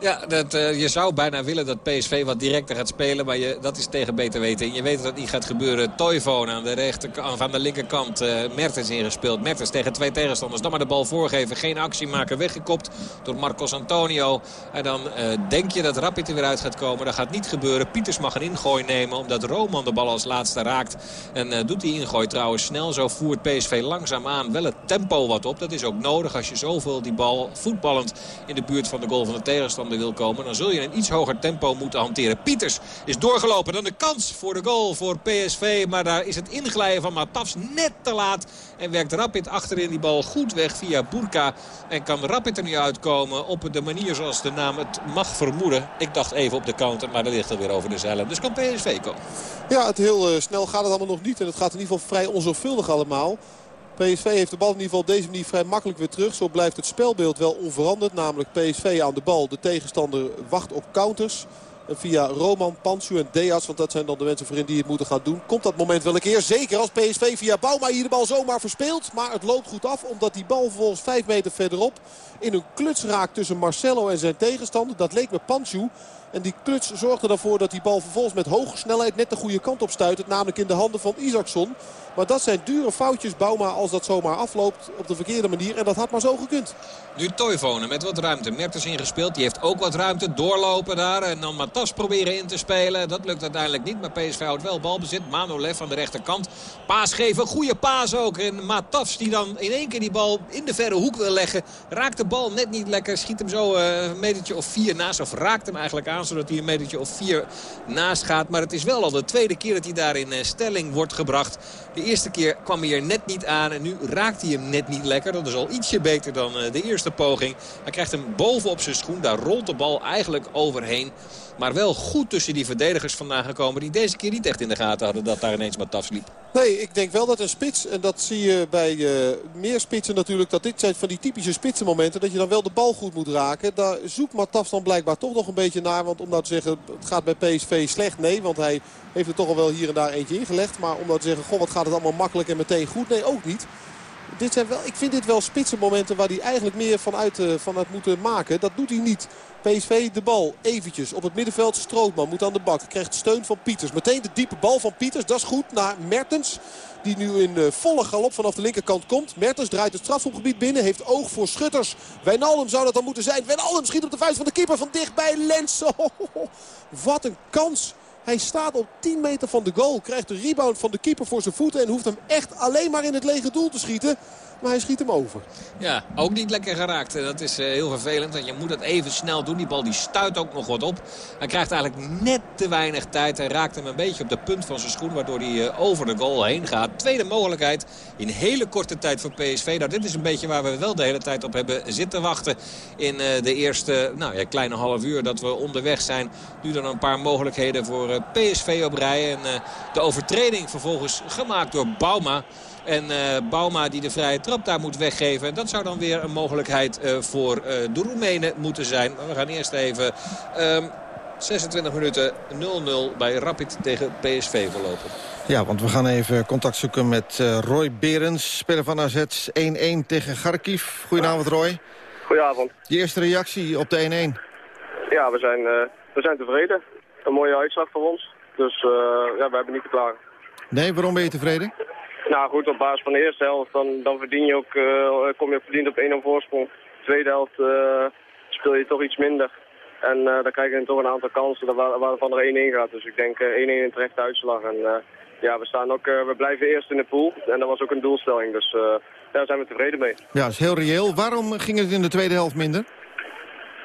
Ja, dat, uh, je zou bijna willen dat PSV wat directer gaat spelen. Maar je, dat is tegen beter weten. En je weet dat het niet gaat gebeuren. Toivoon aan de, rechter, aan de linkerkant. Uh, Mertens ingespeeld. Mertens tegen twee tegenstanders. Dan maar de bal voorgeven. Geen actie maken. Weggekopt door Marcos Antonio. En dan uh, denk je dat Rapid er weer uit gaat komen. Dat gaat niet gebeuren. Pieters mag een ingooi nemen. Omdat Roman de bal als laatste raakt. En doet die ingooi trouwens snel. Zo voert PSV langzaam aan. Wel het tempo wat op. Dat is ook nodig als je zoveel die bal voetballend in de buurt van de goal van de tegenstander wil komen. Dan zul je een iets hoger tempo moeten hanteren. Pieters is doorgelopen. Dan de kans voor de goal voor PSV. Maar daar is het inglijden van Matafs net te laat. En werkt Rapid achterin die bal goed weg via Burka. En kan Rapid er nu uitkomen op de manier zoals de naam het mag vermoeden. Ik dacht even op de counter, maar dat ligt alweer over de zeilen. Dus kan PSV komen. Ja, het heel uh, snel gaat het allemaal nog niet. En het gaat in ieder geval vrij onzorgvuldig allemaal. PSV heeft de bal in ieder geval op deze manier vrij makkelijk weer terug. Zo blijft het spelbeeld wel onveranderd. Namelijk PSV aan de bal. De tegenstander wacht op counters. Via Roman, Pansu en Deas, want dat zijn dan de mensen voorin die het moeten gaan doen. Komt dat moment wel een keer. Zeker als PSV via Bouma hier de bal zomaar verspeelt. Maar het loopt goed af omdat die bal vervolgens 5 meter verderop in een kluts raakt tussen Marcelo en zijn tegenstander. Dat leek me Pansu. En die kluts zorgde ervoor dat die bal vervolgens met hoge snelheid net de goede kant op stuit. Namelijk in de handen van Isaacson. Maar dat zijn dure foutjes, Bouma, als dat zomaar afloopt op de verkeerde manier. En dat had maar zo gekund. Nu Toivonen met wat ruimte. Mertens ingespeeld. Die heeft ook wat ruimte. Doorlopen daar. En dan Matas proberen in te spelen. Dat lukt uiteindelijk niet. Maar PSV houdt wel balbezit. Manolev aan de rechterkant. Paas geven. Goede paas ook. En Matas die dan in één keer die bal in de verre hoek wil leggen. Raakt de bal net niet lekker. Schiet hem zo uh, een metertje of vier naast. Of raakt hem eigenlijk aan. Zodat hij een metertje of vier naast gaat. Maar het is wel al de tweede keer dat hij daar in uh, stelling wordt gebracht. De eerste keer kwam hij er net niet aan. En nu raakt hij hem net niet lekker. Dat is al ietsje beter dan uh, de eerste poging. Hij krijgt hem bovenop zijn schoen. Daar rolt de bal eigenlijk overheen. Maar wel goed tussen die verdedigers vandaan gekomen. Die deze keer niet echt in de gaten hadden dat daar ineens Matafs liep. Nee, ik denk wel dat een spits, en dat zie je bij uh, meer spitsen natuurlijk... dat dit zijn van die typische spitsenmomenten... dat je dan wel de bal goed moet raken. Daar zoekt Matafs dan blijkbaar toch nog een beetje naar. Want om nou te zeggen, het gaat bij PSV slecht. Nee, want hij heeft er toch al wel hier en daar eentje ingelegd. Maar om nou te zeggen, goh, wat gaat het allemaal makkelijk en meteen goed? Nee, ook niet. Dit zijn wel, ik vind dit wel spitsenmomenten waar hij eigenlijk meer vanuit, uh, vanuit moet maken. Dat doet hij niet. PSV de bal eventjes op het middenveld. Strootman moet aan de bak. Krijgt steun van Pieters. Meteen de diepe bal van Pieters. Dat is goed naar Mertens. Die nu in uh, volle galop vanaf de linkerkant komt. Mertens draait het strafschopgebied binnen. Heeft oog voor schutters. Wijnaldum zou dat dan moeten zijn. Wijnaldum schiet op de vuist van de keeper van dichtbij. Lens. (laughs) Oh, wat een kans. Hij staat op 10 meter van de goal. Krijgt de rebound van de keeper voor zijn voeten. En hoeft hem echt alleen maar in het lege doel te schieten. Maar hij schiet hem over. Ja, ook niet lekker geraakt. Dat is uh, heel vervelend. Want je moet het even snel doen. Die bal die stuit ook nog wat op. Hij krijgt eigenlijk net te weinig tijd. Hij raakt hem een beetje op de punt van zijn schoen. Waardoor hij uh, over de goal heen gaat. Tweede mogelijkheid in hele korte tijd voor PSV. Nou, dit is een beetje waar we wel de hele tijd op hebben zitten wachten. In uh, de eerste nou, ja, kleine half uur dat we onderweg zijn. Nu dan een paar mogelijkheden voor PSV op rij. En de overtreding vervolgens gemaakt door Bauma. En Bauma die de vrije trap daar moet weggeven. Dat zou dan weer een mogelijkheid uh, voor uh, de Roemenen moeten zijn. Maar we gaan eerst even um, 26 minuten 0-0 bij Rapid tegen PSV verlopen. Ja, want we gaan even contact zoeken met Roy Berens, speler van AZ 1-1 tegen Kharkiv. Goedenavond Roy. Goedenavond. Je eerste reactie op de 1-1? Ja, we zijn, we zijn tevreden. Een mooie uitslag voor ons. Dus ja, we hebben niet te klagen. Nee, waarom ben je tevreden? Nou goed, op basis van de eerste helft dan, dan verdien je ook, uh, kom je ook verdiend op 1-0 voorsprong. De tweede helft uh, speel je toch iets minder. En uh, dan krijg je toch een aantal kansen waar, waarvan er 1-1 gaat. Dus ik denk 1-1 in terechte uitslag. En ja, we, staan ook, we blijven eerst in de pool. En dat was ook een doelstelling. Dus daar zijn we tevreden mee. Ja, dat is heel reëel. Waarom ging het in de tweede helft minder?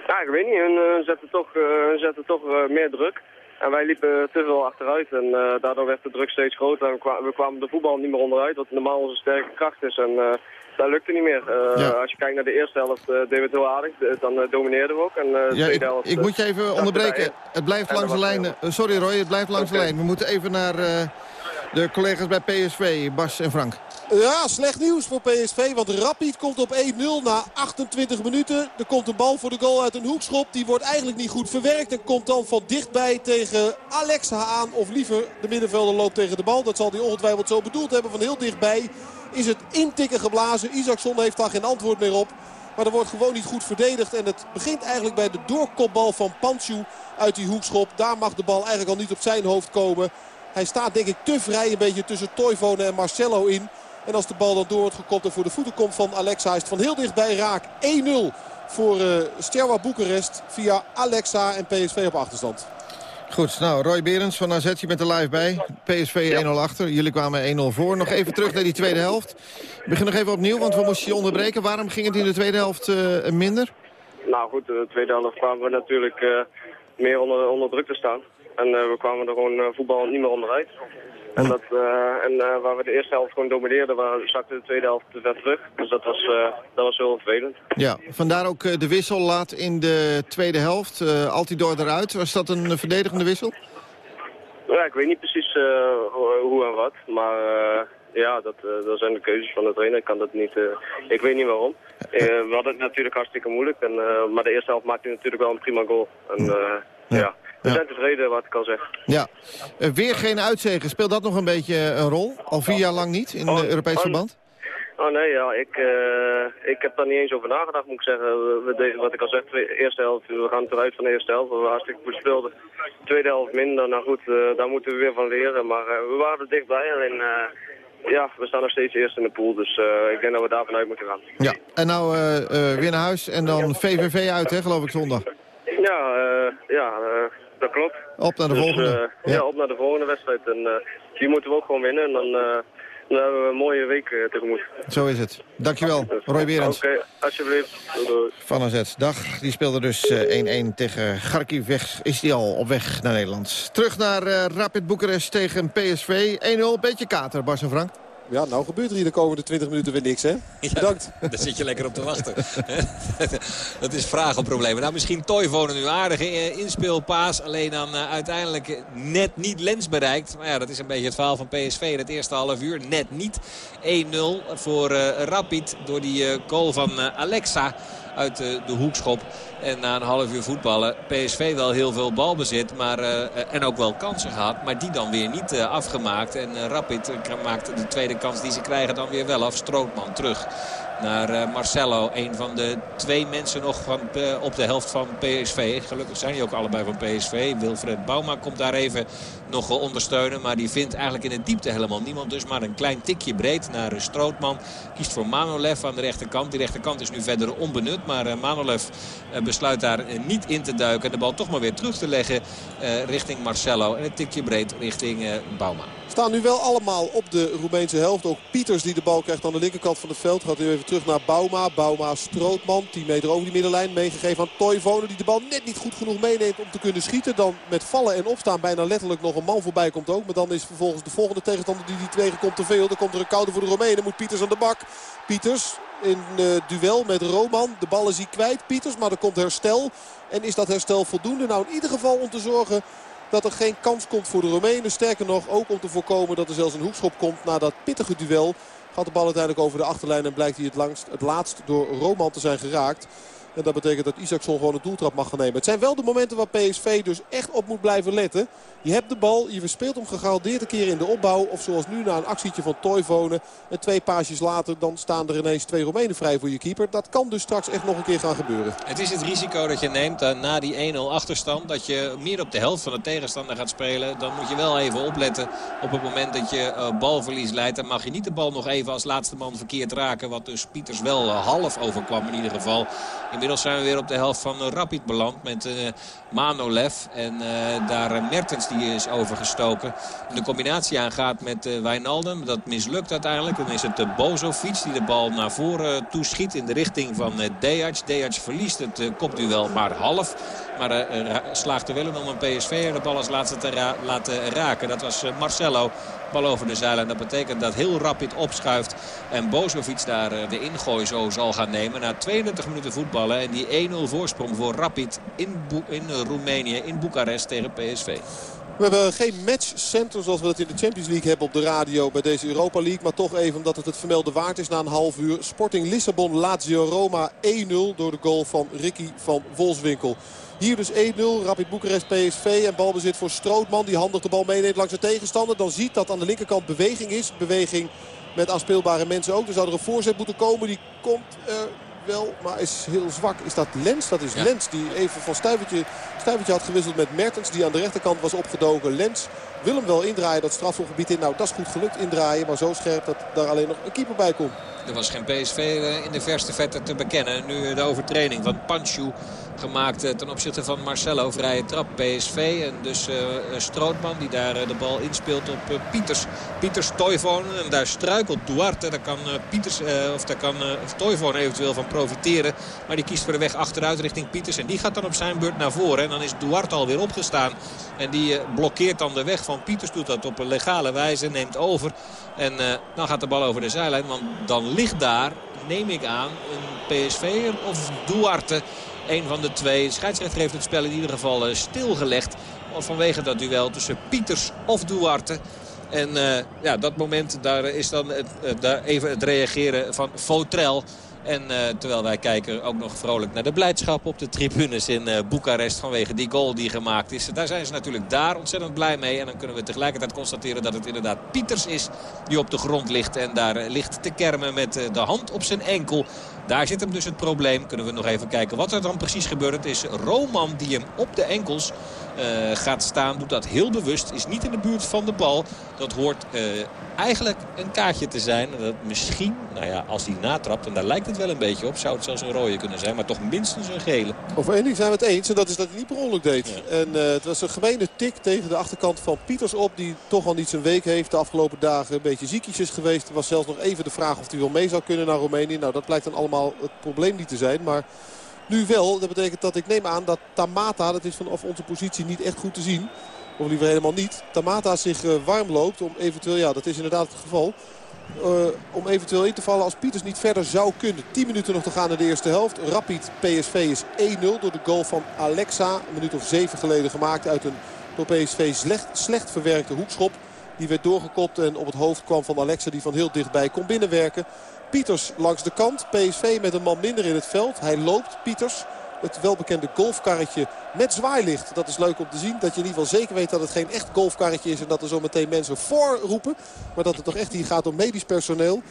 Ja, ik weet niet. Hun zetten toch, zetten toch meer druk. En wij liepen te veel achteruit en uh, daardoor werd de druk steeds groter. En we kwamen, we kwamen de voetbal niet meer onderuit, wat normaal onze sterke kracht is. En uh, dat lukte niet meer. Uh, ja. Als je kijkt naar de eerste helft, deden we het heel aardig. Dan domineerden we ook. En de ja, tweede helft... Ik, ik moet je even onderbreken. Het blijft langs de lijn. sorry Roy, het blijft langs okay. de lijn. We moeten even naar de collega's bij PSV, Bas en Frank. Ja, slecht nieuws voor PSV. Want Rapid komt op 1-0 na 28 minuten. Er komt een bal voor de goal uit een hoekschop. Die wordt eigenlijk niet goed verwerkt. En komt dan van dichtbij tegen Alexa aan. Of liever, de middenvelder loopt tegen de bal. Dat zal hij ongetwijfeld zo bedoeld hebben. Van heel dichtbij is het intikken geblazen. Isaacson heeft daar geen antwoord meer op. Maar er wordt gewoon niet goed verdedigd. En het begint eigenlijk bij de doorkopbal van Panchu uit die hoekschop. Daar mag de bal eigenlijk al niet op zijn hoofd komen. Hij staat denk ik te vrij een beetje tussen Toivonen en Marcelo in. En als de bal dan door wordt gekopt en voor de voeten komt van Alexa... is het van heel dichtbij raak 1-0 voor uh, Steaua Boekarest via Alexa en PSV op achterstand. Goed, nou, Roy Berends van AZ, je bent er live bij. PSV 1-0 achter, jullie kwamen 1-0 voor. Nog even terug naar die tweede helft. Ik begin nog even opnieuw, want we moesten je onderbreken. Waarom ging het in de tweede helft uh, minder? Nou goed, in de tweede helft kwamen we natuurlijk uh, meer onder, onder druk te staan. En uh, we kwamen er gewoon voetbal niet meer onderuit. En, dat, uh, en uh, waar we de eerste helft gewoon domineerden, waar zakte de tweede helft te ver terug. Dus dat was, uh, dat was heel vervelend. Ja, vandaar ook de wissel laat in de tweede helft. Altidoor eruit. Was dat een verdedigende wissel? Ja, ik weet niet precies hoe en wat. Maar ja, dat, dat zijn de keuzes van de trainer. Ik kan dat niet... ik weet niet waarom. we hadden het natuurlijk hartstikke moeilijk. En, maar de eerste helft maakte natuurlijk wel een prima goal. En, ja. ja. We zijn tevreden, wat ik al zeg. Ja. Uh, weer geen uitzegen. Speelt dat nog een beetje een rol? Al vier jaar lang niet in oh, Europees oh, verband? Oh nee, ja, ik, uh, ik heb daar niet eens over nagedacht, moet ik zeggen. We deden, wat ik al zeg, de eerste helft, we gaan eruit van de eerste helft. We waren hartstikke goed speelden. Tweede helft minder, nou goed, uh, daar moeten we weer van leren. Maar we waren er dichtbij, alleen ja, we staan nog steeds eerst in de pool. Dus ik denk dat we daar vanuit moeten gaan. Ja, en nou weer naar huis en dan VVV uit, hè, geloof ik, zondag. Ja, ja dat klopt. Op naar de dus, volgende. Uh, ja. op naar de volgende wedstrijd. En uh, die moeten we ook gewoon winnen. En dan, uh, dan hebben we een mooie week tegemoet. Zo is het. Dankjewel, Roy Berends. Oké, okay, alsjeblieft. Van AZ. Dag. Die speelde dus 1-1 tegen Kharkiv. Weg is die al op weg naar Nederland. Terug naar Rapid Boekarest tegen PSV. 1-0. Beetje kater, Bas en Frank. Ja, nou gebeurt er hier de komende 20 minuten weer niks, hè? Bedankt. (laughs) daar zit je lekker op te wachten. (laughs) dat is vragenproblemen. Nou, misschien Toivonen nu aardige eh, inspeelpaas. Alleen dan uh, uiteindelijk net niet Lens bereikt. Maar ja, dat is een beetje het verhaal van PSV in het eerste half uur. Net niet. 1-0 voor uh, Rapid door die uh, goal van Alexa uit de, hoekschop. En na een half uur voetballen PSV wel heel veel balbezit. Maar, uh, en ook wel kansen gehad. Maar die dan weer niet uh, afgemaakt. En uh, Rapid maakt de tweede kans die ze krijgen dan weer wel af. Strootman terug naar Marcelo. Een van de twee mensen nog van, op de helft van PSV. Gelukkig zijn die ook allebei van PSV. Wilfred Bouma komt daar even nog ondersteunen. Maar die vindt eigenlijk in het diepte helemaal niemand. Dus maar een klein tikje breed naar Strootman. Kiest voor Manolev aan de rechterkant. Die rechterkant is nu verder onbenut. Maar Manolev besluit daar niet in te duiken. En de bal toch maar weer terug te leggen richting Marcelo. En een tikje breed richting Bouma. Staan nu wel allemaal op de Roemeense helft. Ook Pieters die de bal krijgt aan de linkerkant van het veld. Gaat nu even terug naar Bauma. Bauma Strootman. 10 meter over die middenlijn. Meegegeven aan Toivonen. Die de bal net niet goed genoeg meeneemt om te kunnen schieten. Dan met vallen en opstaan bijna letterlijk nog een man voorbij komt ook. Maar dan is vervolgens de volgende tegenstander die die tegenkomt te veel. Dan komt er een koude voor de Roemenen. Moet Pieters aan de bak. Pieters in uh, duel met Roman. De bal is hij kwijt, Pieters. Maar er komt herstel. En is dat herstel voldoende? Nou, in ieder geval om te zorgen dat er geen kans komt voor de Roemenen. Sterker nog, ook om te voorkomen dat er zelfs een hoekschop komt na dat pittige duel. Gaat de bal uiteindelijk over de achterlijn en blijkt hij het, langst, het laatst door Roman te zijn geraakt. En dat betekent dat Isaacson gewoon een doeltrap mag gaan nemen. Het zijn wel de momenten waar PSV dus echt op moet blijven letten. Je hebt de bal, je verspeelt hem gegarandeerd keer in de opbouw. Of zoals nu na een actietje van Toivonen. En twee paasjes later dan staan er ineens twee Romeinen vrij voor je keeper. Dat kan dus straks echt nog een keer gaan gebeuren. Het is het risico dat je neemt uh, na die 1-0 achterstand. Dat je meer op de helft van de tegenstander gaat spelen. Dan moet je wel even opletten op het moment dat je uh, balverlies leidt. Dan mag je niet de bal nog even als laatste man verkeerd raken. Wat dus Pieters wel uh, half overkwam in ieder geval. Inmiddels zijn we weer op de helft van Rapid beland met Manolev. En daar Mertens die is overgestoken. En de combinatie aangaat met uh, Wijnaldum. Dat mislukt uiteindelijk. Dan is het de Bozovic die de bal naar voren toeschiet in de richting van uh, Dejac. Dejac verliest het uh, kopduel maar half. Maar slaagt er wel om een PSV de bal als laatste te laten raken. Dat was Marcelo. Bal over de dat betekent dat heel rapid opschuift. En Bozovic daar de ingooi zo zal gaan nemen. Na 32 minuten voetballen. En die 1-0 voorsprong voor Rapid in, in Roemenië, in Boekarest tegen PSV. We hebben geen matchcenter zoals we dat in de Champions League hebben op de radio bij deze Europa League. Maar toch even omdat het het vermelde waard is na een half uur. Sporting Lissabon, Lazio Roma 1-0 door de goal van Ricky van Volswinkel. Hier dus 1-0, Rapid Boekarest PSV en balbezit voor Strootman. Die handig de bal meeneemt langs de tegenstander. Dan ziet dat aan de linkerkant beweging is. Beweging met aanspeelbare mensen ook. Er zou er een voorzet moeten komen. Die komt er wel, maar is heel zwak. Is dat Lens? Dat is Lens die even van stuivertje, stuivertje had gewisseld met Mertens. Die aan de rechterkant was opgedoken. Lens wil hem wel indraaien dat strafschopgebied in. Nou, dat is goed gelukt indraaien. Maar zo scherp dat daar alleen nog een keeper bij komt. Er was geen PSV eh, in de verste vette te bekennen. Nu de overtreding van Panchu gemaakt ten opzichte van Marcelo. Vrije trap PSV. En dus Strootman die daar de bal inspeelt op Pieters. Pieters, Toivonen. En daar struikelt Duarte. Daar kan Pieters, of daar kan Toivonen eventueel van profiteren. Maar die kiest voor de weg achteruit richting Pieters. En die gaat dan op zijn beurt naar voren. En dan is Duarte alweer opgestaan. En die blokkeert dan de weg van Pieters. Doet dat op een legale wijze. Neemt over. En dan gaat de bal over de zijlijn. Want dan ligt daar, neem ik aan, een PSV'er of Duarte. Een van de twee. Scheidsrechter heeft het spel in ieder geval eh, stilgelegd. Vanwege dat duel tussen Pieters of Duarte. En ja, dat moment, daar is dan het, daar even het reageren van Fotrel. En uh, terwijl wij kijken ook nog vrolijk naar de blijdschap op de tribunes in uh, Boekarest vanwege die goal die gemaakt is. Daar zijn ze natuurlijk daar ontzettend blij mee. En dan kunnen we tegelijkertijd constateren dat het inderdaad Pieters is die op de grond ligt. En daar uh, ligt te kermen met de hand op zijn enkel. Daar zit hem dus het probleem. Kunnen we nog even kijken wat er dan precies gebeurt. Het is Roman die hem op de enkels gaat staan. Doet dat heel bewust. Is niet in de buurt van de bal. Dat hoort eigenlijk een kaartje te zijn. Dat misschien, nou ja, als hij natrapt, en daar lijkt het wel een beetje op... zou het zelfs een rode kunnen zijn, maar toch minstens een gele. Over één ding zijn we het eens, en dat is dat hij niet per ongeluk deed. En uh, het was een gemene tik tegen de achterkant van Pieters op... die toch al niet zijn week heeft. De afgelopen dagen een beetje ziekjes is geweest. Er was zelfs nog even de vraag of hij wel mee zou kunnen naar Roemenië. Nou, dat blijkt dan allemaal het probleem niet te zijn, maar... Nu wel, dat betekent dat ik neem aan dat Tamata, dat is vanaf onze positie niet echt goed te zien... Of liever helemaal niet. Tamata zich uh, warm loopt om eventueel, ja dat is inderdaad het geval. Uh, om eventueel in te vallen als Pieters niet verder zou kunnen. 10 minuten nog te gaan in de eerste helft. Rapid PSV is 1-0 door de goal van Alexa. Een minuut of zeven geleden gemaakt uit een door PSV slecht, slecht verwerkte hoekschop. Die werd doorgekopt en op het hoofd kwam van Alexa die van heel dichtbij kon binnenwerken. Pieters langs de kant. PSV met een man minder in het veld. Hij loopt, Pieters het welbekende golfkarretje met zwaailicht. Dat is leuk om te zien. Dat je in ieder geval zeker weet dat het geen echt golfkarretje is. En dat er zo meteen mensen voor roepen. Maar dat het toch echt hier gaat om medisch personeel.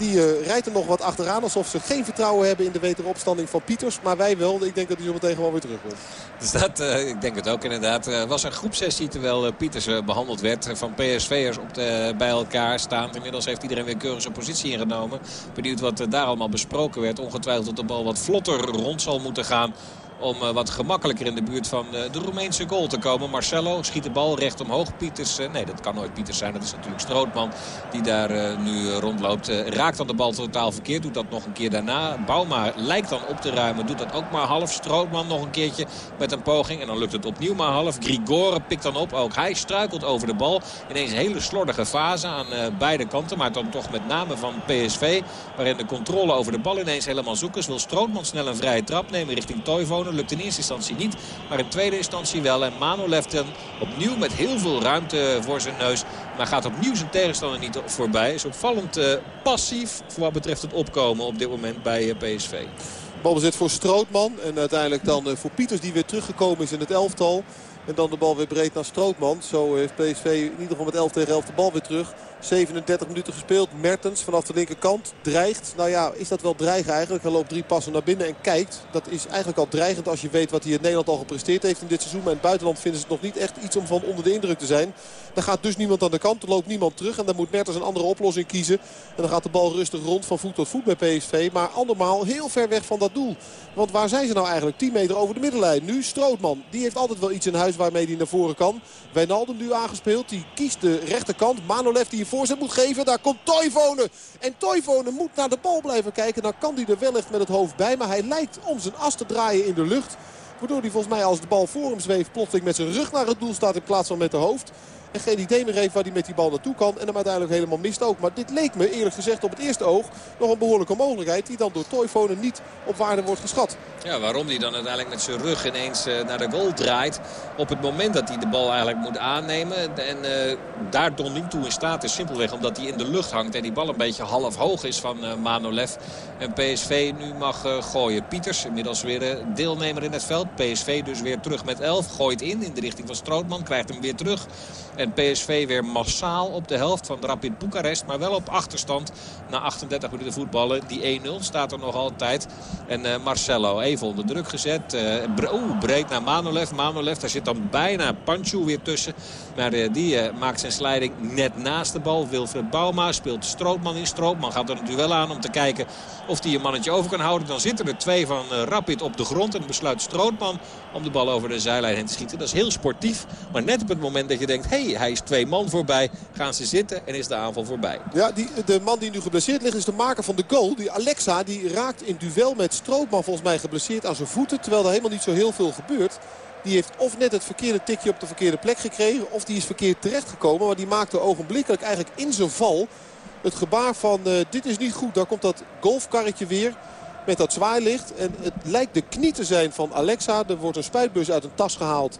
Die uh, rijdt er nog wat achteraan alsof ze geen vertrouwen hebben in de wederopstanding van Pieters. Maar wij wel. Ik denk dat hij zo meteen gewoon weer terugkomt. Dus dat, uh, ik denk het ook inderdaad. Het uh, was een groepsessie terwijl Pieters behandeld werd. Van PSV'ers op de, bij elkaar staan. Inmiddels heeft iedereen weer keurig zijn positie ingenomen. Benieuwd wat daar allemaal besproken werd. Ongetwijfeld dat de bal wat vlotter rond zal moeten gaan om uh, wat gemakkelijker in de buurt van uh, de Roemeense goal te komen. Marcelo schiet de bal recht omhoog. Pieters, uh, nee dat kan nooit Pieters zijn. Dat is natuurlijk Strootman die daar nu rondloopt. raakt dan de bal totaal verkeerd. Doet dat nog een keer daarna. Bouma lijkt dan op te ruimen. Doet dat ook maar half. Strootman nog een keertje met een poging. En dan lukt het opnieuw maar half. Grigore pikt dan op. Ook hij struikelt over de bal. Ineens een hele slordige fase aan beide kanten. Maar dan toch met name van PSV. Waarin de controle over de bal ineens helemaal zoeken. Wil Strootman snel een vrije trap nemen richting Toivonen. Lukt in eerste instantie niet. Maar in tweede instantie wel. En Manolev dan opnieuw met heel veel ruimte voor zijn neus. Maar gaat opnieuw zijn tegenstander niet voorbij. Is opvallend uh, passief voor wat betreft het opkomen op dit moment bij uh, PSV. Balbezit voor Strootman. En uiteindelijk dan uh, voor Pieters die weer teruggekomen is in het elftal. En dan de bal weer breed naar Strootman. Zo heeft PSV in ieder geval met 11 tegen 11 de bal weer terug. 37 minuten gespeeld. Mertens vanaf de linkerkant dreigt. Nou ja, is dat wel dreigen eigenlijk? Hij loopt drie passen naar binnen en kijkt. Dat is eigenlijk al dreigend als je weet wat hij in Nederland al gepresteerd heeft in dit seizoen. Maar in het buitenland vinden ze het nog niet echt iets om van onder de indruk te zijn. Dan gaat dus niemand aan de kant. Er loopt niemand terug. En dan moet Mertens een andere oplossing kiezen. En dan gaat de bal rustig rond van voet tot voet bij PSV. Maar andermaal heel ver weg van dat doel. Want waar zijn ze nou eigenlijk? 10 meter over de middenlijn. Nu Strootman. Die heeft altijd wel iets in huis waarmee hij naar voren kan. Wijnaldum nu aangespeeld. Die kiest de rechterkant. Manolev die voorzet moet geven. Daar komt Toivonen. En Toivonen moet naar de bal blijven kijken. Dan kan hij er wellicht met het hoofd bij. Maar hij lijkt om zijn as te draaien in de lucht. Waardoor hij volgens mij als de bal voor hem zweeft plotseling met zijn rug naar het doel staat in plaats van met de hoofd. En geen idee meer heeft waar hij met die bal naartoe kan. En hem uiteindelijk helemaal mist ook. Maar dit leek me eerlijk gezegd op het eerste oog nog een behoorlijke mogelijkheid. Die dan door Toivonen niet op waarde wordt geschat. Ja, waarom hij dan uiteindelijk met zijn rug ineens uh, naar de goal draait. Op het moment dat hij de bal eigenlijk moet aannemen. En uh, daar Don niet toe in staat is. Simpelweg omdat hij in de lucht hangt. En die bal een beetje half hoog is van uh, Manolev. En PSV nu mag gooien. Pieters inmiddels weer deelnemer in het veld. PSV dus weer terug met 11. Gooit in in de richting van Strootman. Krijgt hem weer terug. En PSV weer massaal op de helft van Rapid Boekarest. Maar wel op achterstand na 38 minuten voetballen. Die 1-0 staat er nog altijd. En uh, Marcelo even onder druk gezet. Uh, Oeh, breed naar Manolev. Manolev, daar zit dan bijna Panchu weer tussen. Maar uh, die maakt zijn sliding net naast de bal. Wilfred Bouma speelt Strootman in. Strootman gaat er een duel aan om te kijken of hij een mannetje over kan houden. Dan zitten er twee van Rapid op de grond. En besluit Strootman om de bal over de zijlijn heen te schieten. Dat is heel sportief. Maar net op het moment dat je denkt, hé, hij is twee man voorbij. Gaan ze zitten en is de aanval voorbij. Ja, die, de man die nu geblesseerd ligt is de maker van de goal. Die Alexa die raakt in duel met Strootman volgens mij geblesseerd aan zijn voeten. Terwijl er helemaal niet zo heel veel gebeurt. Die heeft of net het verkeerde tikje op de verkeerde plek gekregen. Of die is verkeerd terechtgekomen. Maar die maakte ogenblikkelijk eigenlijk in zijn val het gebaar van uh, dit is niet goed. Daar komt dat golfkarretje weer met dat zwaailicht. En het lijkt de knie te zijn van Alexa. Er wordt een spuitbus uit een tas gehaald.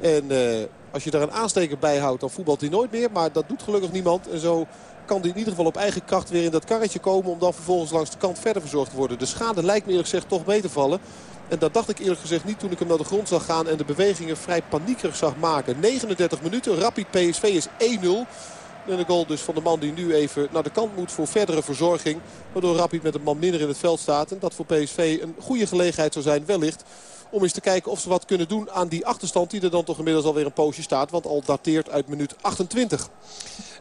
En uh, als je daar een aansteker bij houdt, dan voetbalt hij nooit meer. Maar dat doet gelukkig niemand. En zo kan hij in ieder geval op eigen kracht weer in dat karretje komen... om dan vervolgens langs de kant verder verzorgd te worden. De schade lijkt me eerlijk gezegd toch mee te vallen. En dat dacht ik eerlijk gezegd niet toen ik hem naar de grond zag gaan... en de bewegingen vrij paniekerig zag maken. 39 minuten, Rapid PSV is 1-0. En de goal dus van de man die nu even naar de kant moet voor verdere verzorging. Waardoor Rapid met een man minder in het veld staat. En dat voor PSV een goede gelegenheid zou zijn wellicht om eens te kijken of ze wat kunnen doen aan die achterstand die er dan toch inmiddels alweer een poosje staat. Want al dateert uit minuut 28.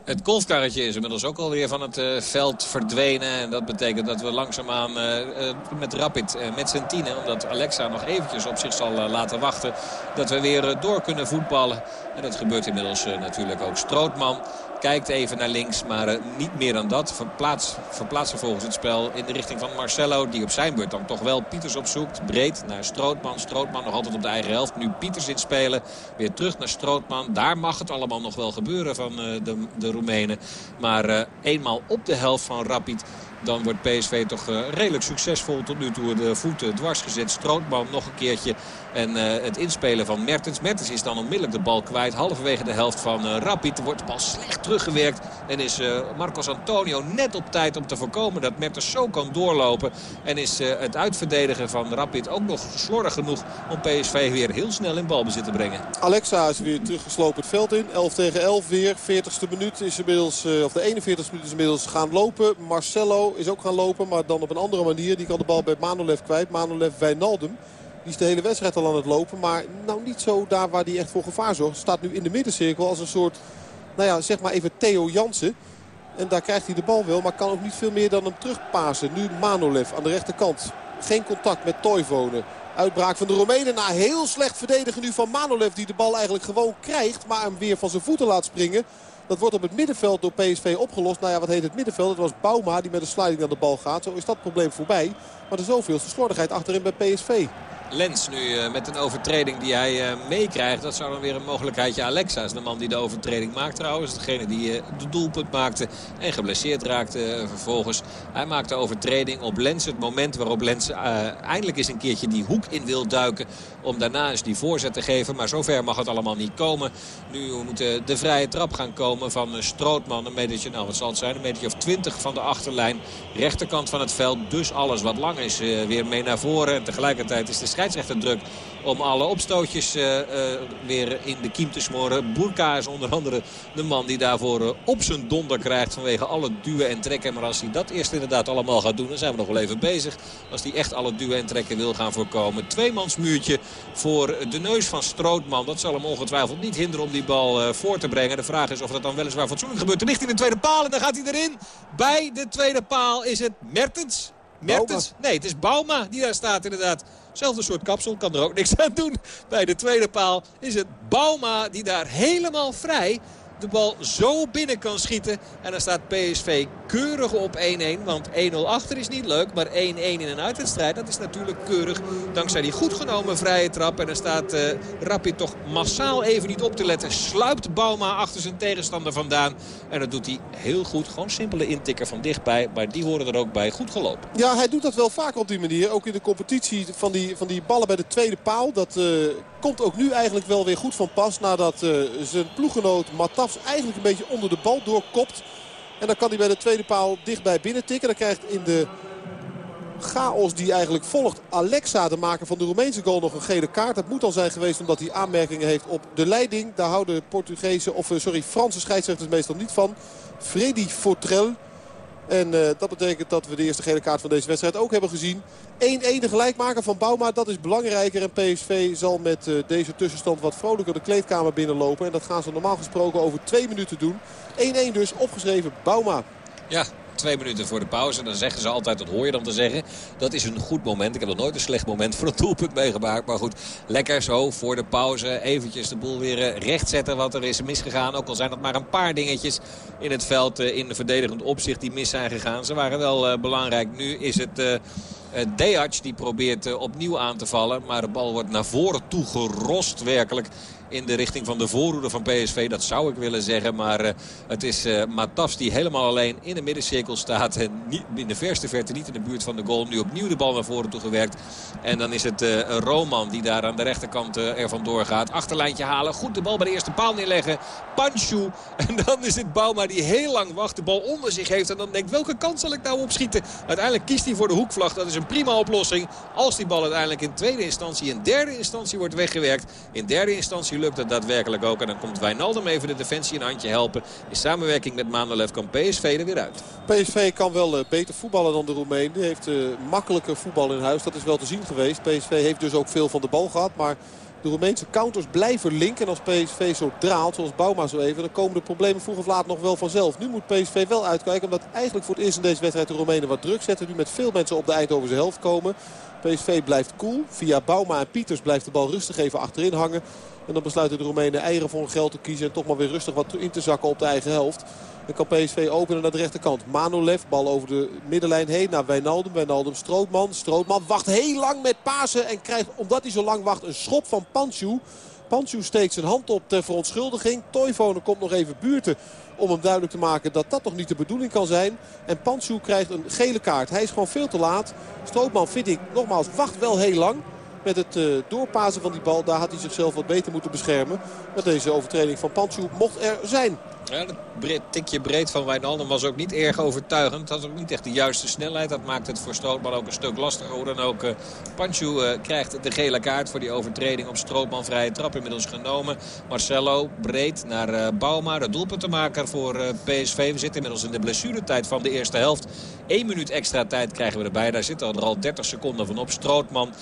Het golfkarretje is inmiddels ook alweer van het uh, veld verdwenen. En dat betekent dat we langzaamaan uh, met Rapid, met z'n tienen... omdat Alexa nog eventjes op zich zal laten wachten... dat we weer door kunnen voetballen. En dat gebeurt inmiddels natuurlijk ook. Strootman Kijkt even naar links, maar uh, niet meer dan dat. Verplaats, verplaatst vervolgens het spel in de richting van Marcelo. Die op zijn beurt dan toch wel Pieters opzoekt. Breed naar Strootman. Strootman nog altijd op de eigen helft. Nu Pieters in spelen. Weer terug naar Strootman. Daar mag het allemaal nog wel gebeuren van uh, de, de Roemenen. Maar uh, eenmaal op de helft van Rapid dan wordt PSV toch uh, redelijk succesvol tot nu toe de voeten dwars gezet. Strootman nog een keertje. En uh, het inspelen van Mertens. Mertens is dan onmiddellijk de bal kwijt. Halverwege de helft van uh, Rapid wordt de bal slecht teruggewerkt. En is Marcos Antonio net op tijd om te voorkomen dat Mertens zo kan doorlopen. En is het uitverdedigen van Rapid ook nog slordig genoeg om PSV weer heel snel in balbezit te brengen. Alexa is weer teruggeslopen het veld in. 11 tegen 11 weer. 40ste minuut is inmiddels, of de 41ste minuut is inmiddels gaan lopen. Marcelo is ook gaan lopen, maar dan op een andere manier. Die kan de bal bij Manolev kwijt. Manolev Wijnaldum. Die is de hele wedstrijd al aan het lopen. Maar nou niet zo daar waar hij echt voor gevaar zorgt. Staat nu in de middencirkel als een soort, nou ja, zeg maar even Theo Jansen. En daar krijgt hij de bal wel, maar kan ook niet veel meer dan hem terugpasen. Nu Manolev aan de rechterkant. Geen contact met Toivonen. Uitbraak van de Romeinen na heel slecht verdedigen nu van Manolev. Die de bal eigenlijk gewoon krijgt, maar hem weer van zijn voeten laat springen. Dat wordt op het middenveld door PSV opgelost. Nou ja, wat heet het middenveld? Het was Bauma die met een sliding aan de bal gaat. Zo is dat probleem voorbij. Maar er zoveelste slordigheid achterin bij PSV. Lens nu uh, met een overtreding die hij uh, meekrijgt. Dat zou dan weer een mogelijkheidje. Alexa is de man die de overtreding maakt trouwens. Degene die uh, de doelpunt maakte en geblesseerd raakte vervolgens. Hij maakt de overtreding op Lens. Het moment waarop Lens eindelijk eens een keertje die hoek in wil duiken. Om daarna eens die voorzet te geven. Maar zover mag het allemaal niet komen. Nu moet de vrije trap gaan komen van Strootman. Een metertje, nou wat zal het zijn? Een metertje of 20 van de achterlijn. Rechterkant van het veld. Dus alles wat lang is weer mee naar voren. En tegelijkertijd is de scheidsrechterdruk om alle opstootjes uh, uh, weer in de kiem te smoren. Burka is onder andere de man die daarvoor uh, op zijn donder krijgt vanwege alle duwen en trekken. Maar als hij dat eerst inderdaad allemaal gaat doen, dan zijn we nog wel even bezig. Als hij echt alle duwen en trekken wil gaan voorkomen. Tweemansmuurtje voor de neus van Strootman. Dat zal hem ongetwijfeld niet hinderen om die bal voor te brengen. De vraag is of dat dan weliswaar fatsoenlijk gebeurt. Er ligt in de tweede paal en dan gaat hij erin. Bij de tweede paal is het Mertens. Mertens? Nee, het is Bauma die daar staat inderdaad. Zelfde soort kapsel, kan er ook niks aan doen. Bij de tweede paal is het Bauma die daar helemaal vrij de bal zo binnen kan schieten. En dan staat PSV keurig op 1-1. Want 1-0 achter is niet leuk. Maar 1-1 in een uitwedstrijd, dat is natuurlijk keurig. Dankzij die goed genomen vrije trap. En dan staat uh, Rapid toch massaal even niet op te letten. Sluipt Bauma achter zijn tegenstander vandaan. En dat doet hij heel goed. Gewoon simpele intikker van dichtbij. Maar die horen er ook bij. Goed gelopen. Ja, hij doet dat wel vaak op die manier. Ook in de competitie van die, van die ballen bij de tweede paal. Dat uh, komt ook nu eigenlijk wel weer goed van pas. Nadat uh, zijn ploeggenoot Mataf eigenlijk een beetje onder de bal doorkopt. En dan kan hij bij de tweede paal dichtbij binnen tikken. Dan krijgt in de chaos die eigenlijk volgt. Alexa, de maker van de Roemeense goal, nog een gele kaart. Dat moet al zijn geweest omdat hij aanmerkingen heeft op de leiding. Daar houden Portugese, of sorry, Franse scheidsrechters meestal niet van. Freddy Fortrel en uh, dat betekent dat we de eerste gele kaart van deze wedstrijd ook hebben gezien. 1-1 de gelijkmaker van Bouma, dat is belangrijker. En PSV zal met uh, deze tussenstand wat vrolijker de kleedkamer binnenlopen. En dat gaan ze normaal gesproken over twee minuten doen. 1-1 dus, opgeschreven Bouma. Ja, twee minuten voor de pauze. Dan zeggen ze altijd, dat hoor je dan te zeggen. Dat is een goed moment. Ik heb nog nooit een slecht moment voor een doelpunt meegemaakt. Maar goed, lekker zo voor de pauze. Eventjes de boel weer eh, rechtzetten wat er is misgegaan. Ook al zijn het maar een paar dingetjes in het veld eh, in de verdedigend opzicht die mis zijn gegaan. Ze waren wel eh, belangrijk. Nu is het... Uh, die probeert opnieuw aan te vallen. Maar de bal wordt naar voren toe gerost werkelijk in de richting van de voorhoede van PSV. Dat zou ik willen zeggen. Maar uh, het is uh, Matas die helemaal alleen in de middencirkel staat. En niet, in de verste verte niet in de buurt van de goal. Nu opnieuw de bal naar voren toe gewerkt. En dan is het uh, Roman die daar aan de rechterkant ervan doorgaat. Achterlijntje halen. Goed de bal bij de eerste paal neerleggen. Panchu. (laughs) En dan is het Bouma die heel lang wacht. De bal onder zich heeft. En dan denkt welke kans zal ik nou opschieten? Uiteindelijk kiest hij voor de hoekvlag. Dat is een prima oplossing. Als die bal uiteindelijk in tweede instantie, in derde instantie wordt weggewerkt. In derde instantie lukt het daadwerkelijk ook. En dan komt Wijnaldum even de defensie een handje helpen. In samenwerking met Manolev kan PSV er weer uit. PSV kan wel uh, beter voetballen dan de Roemeen. Die heeft uh, makkelijker voetbal in huis. Dat is wel te zien geweest. PSV heeft dus ook veel van de bal gehad. Maar de Roemeense counters blijven linken. En als PSV zo draalt, zoals Bouma zo even... dan komen de problemen vroeg of laat nog wel vanzelf. Nu moet PSV wel uitkijken. Omdat eigenlijk voor het eerst in deze wedstrijd de Roemenen wat druk zetten. Nu met veel mensen op de Eindhovense helft komen. PSV blijft cool. Via Bouma en Pieters blijft de bal rustig even achterin hangen. En dan besluiten de Roemenen eieren voor geld te kiezen. En toch maar weer rustig wat in te zakken op de eigen helft. Dan kan PSV openen naar de rechterkant. Manolev, bal over de middenlijn heen naar Wijnaldum. Wijnaldum Strootman. Strootman wacht heel lang met Pasen. En krijgt, omdat hij zo lang wacht, een schop van Panchu. Panchu steekt zijn hand op ter verontschuldiging. Toivonen komt nog even buurten om hem duidelijk te maken dat dat toch niet de bedoeling kan zijn. En Panchu krijgt een gele kaart. Hij is gewoon veel te laat. Strootman vind ik nogmaals wacht wel heel lang met het uh, doorpasen van die bal. Daar had hij zichzelf wat beter moeten beschermen. Met deze overtreding van Panchu mocht er zijn. Het tikje breed van Wijnaldum was ook niet erg overtuigend. Had ook niet echt de juiste snelheid. Dat maakt het voor Strootman ook een stuk lastiger. Hoe dan ook, uh, Panchu uh, krijgt de gele kaart voor die overtreding op Strootman. Vrije trap inmiddels genomen. Marcelo breed naar uh, Bauma, de doelpuntenmaker voor PSV. We zitten inmiddels in de blessuretijd van de eerste helft. Eén minuut extra tijd krijgen we erbij. Daar zitten er al 30 seconden van op. Strootman,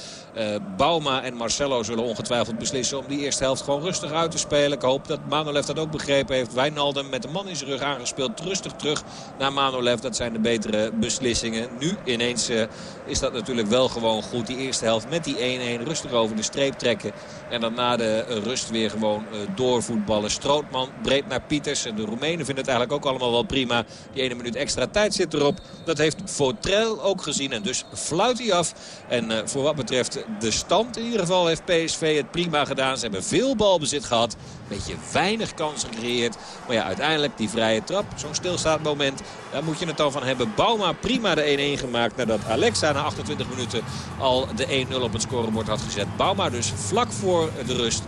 Bauma en Marcelo zullen ongetwijfeld beslissen om die eerste helft gewoon rustig uit te spelen. Ik hoop dat Manolev dat ook begrepen heeft. Wijnaldum met de man in zijn rug aangespeeld. Rustig terug naar Manolev. Dat zijn de betere beslissingen. Nu ineens uh, is dat natuurlijk wel gewoon goed. Die eerste helft met die 1-1 rustig over de streep trekken. En dan na de rust weer gewoon uh, doorvoetballen. Strootman breed naar Pieters. En de Roemenen vinden het eigenlijk ook allemaal wel prima. Die ene minuut extra tijd zit erop. Dat heeft Votrel ook gezien. En dus fluit hij af. En uh, voor wat betreft de stand in ieder geval heeft PSV het prima gedaan. Ze hebben veel balbezit gehad. Beetje weinig kansen gecreëerd. Maar ja, uiteindelijk die vrije trap, zo'n stilstaand moment. Daar moet je het dan van hebben. Bauma prima de 1-1 gemaakt nadat Alexa na 28 minuten al de 1-0 op het scorebord had gezet. Bauma dus vlak voor de rust 1-1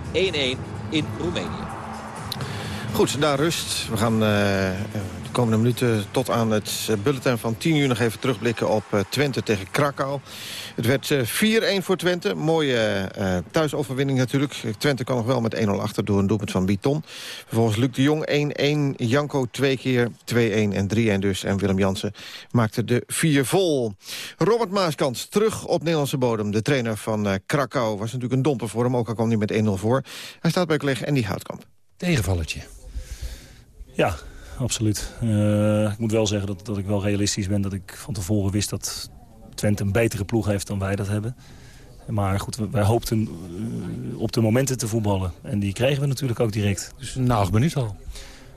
in Roemenië. Goed, daar rust. We gaan de komende minuten tot aan het bulletin van 10 uur nog even terugblikken op uh, Twente tegen Krakau. Het werd 4-1 eh, voor Twente. Mooie uh, thuisoverwinning natuurlijk. Twente kan nog wel met 1-0 achter door een doelpunt van Biton. Vervolgens Luc de Jong 1-1. Janko twee keer 2-1 en 3-1 dus. En Willem Jansen maakte de 4 vol. Robert Maaskant terug op Nederlandse bodem. De trainer van uh, Krakau was natuurlijk een domper voor hem. Ook al kwam hij met 1-0 voor. Hij staat bij collega Andy Houtkamp. Tegenvalletje. Ja, absoluut. Uh, ik moet wel zeggen dat, dat ik wel realistisch ben. Dat ik van tevoren wist dat Twente een betere ploeg heeft dan wij dat hebben. Maar goed, wij hoopten uh, op de momenten te voetballen. En die kregen we natuurlijk ook direct. Dus na acht minuten al?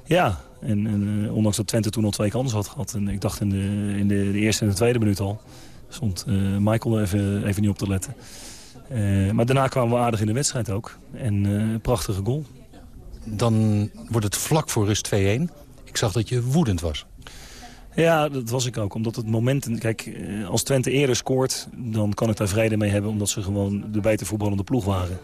Ja, en, en uh, ondanks dat Twente toen al twee kansen had gehad. En ik dacht in de, in de, de eerste en de tweede minuut al. Stond uh, Michael even, even niet op te letten. maar daarna kwamen we aardig in de wedstrijd ook. En een prachtige goal. Dan wordt het vlak voor rust 2-1. Ik zag dat je woedend was. Ja, dat was ik ook. Omdat het moment... Kijk, eh, als Twente eerder scoort, dan kan ik daar vrede mee hebben... omdat ze gewoon de beter voetballende ploeg waren.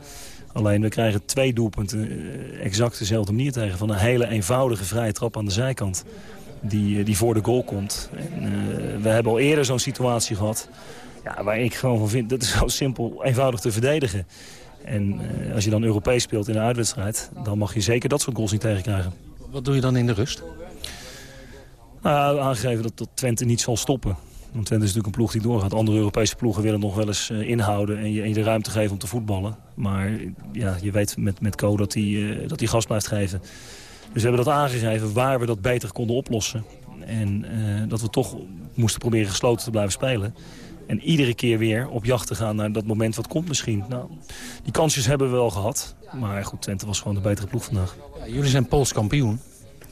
Alleen, we krijgen twee doelpunten eh, exact dezelfde manier tegen. Van een hele eenvoudige vrije trap aan de zijkant. Die, eh, die voor de goal komt. En, we hebben al eerder zo'n situatie gehad. Ja, waar ik gewoon van vind, dat is zo simpel, eenvoudig te verdedigen. En als je dan Europees speelt in een uitwedstrijd... dan mag je zeker dat soort goals niet tegenkrijgen. Wat doe je dan in de rust? Nou, aangegeven dat, Twente niet zal stoppen. Want Twente is natuurlijk een ploeg die doorgaat. Andere Europese ploegen willen nog wel eens uh, inhouden en je, en de ruimte geven om te voetballen. Maar ja, je weet met, met Co dat hij uh, dat gas blijft geven. Dus we hebben dat aangegeven waar we dat beter konden oplossen. En uh, dat we toch moesten proberen gesloten te blijven spelen. En iedere keer weer op jacht te gaan naar dat moment wat komt misschien. Nou, die kansjes hebben we wel gehad. Maar goed, Twente was gewoon de betere ploeg vandaag. Ja, jullie zijn Pools kampioen.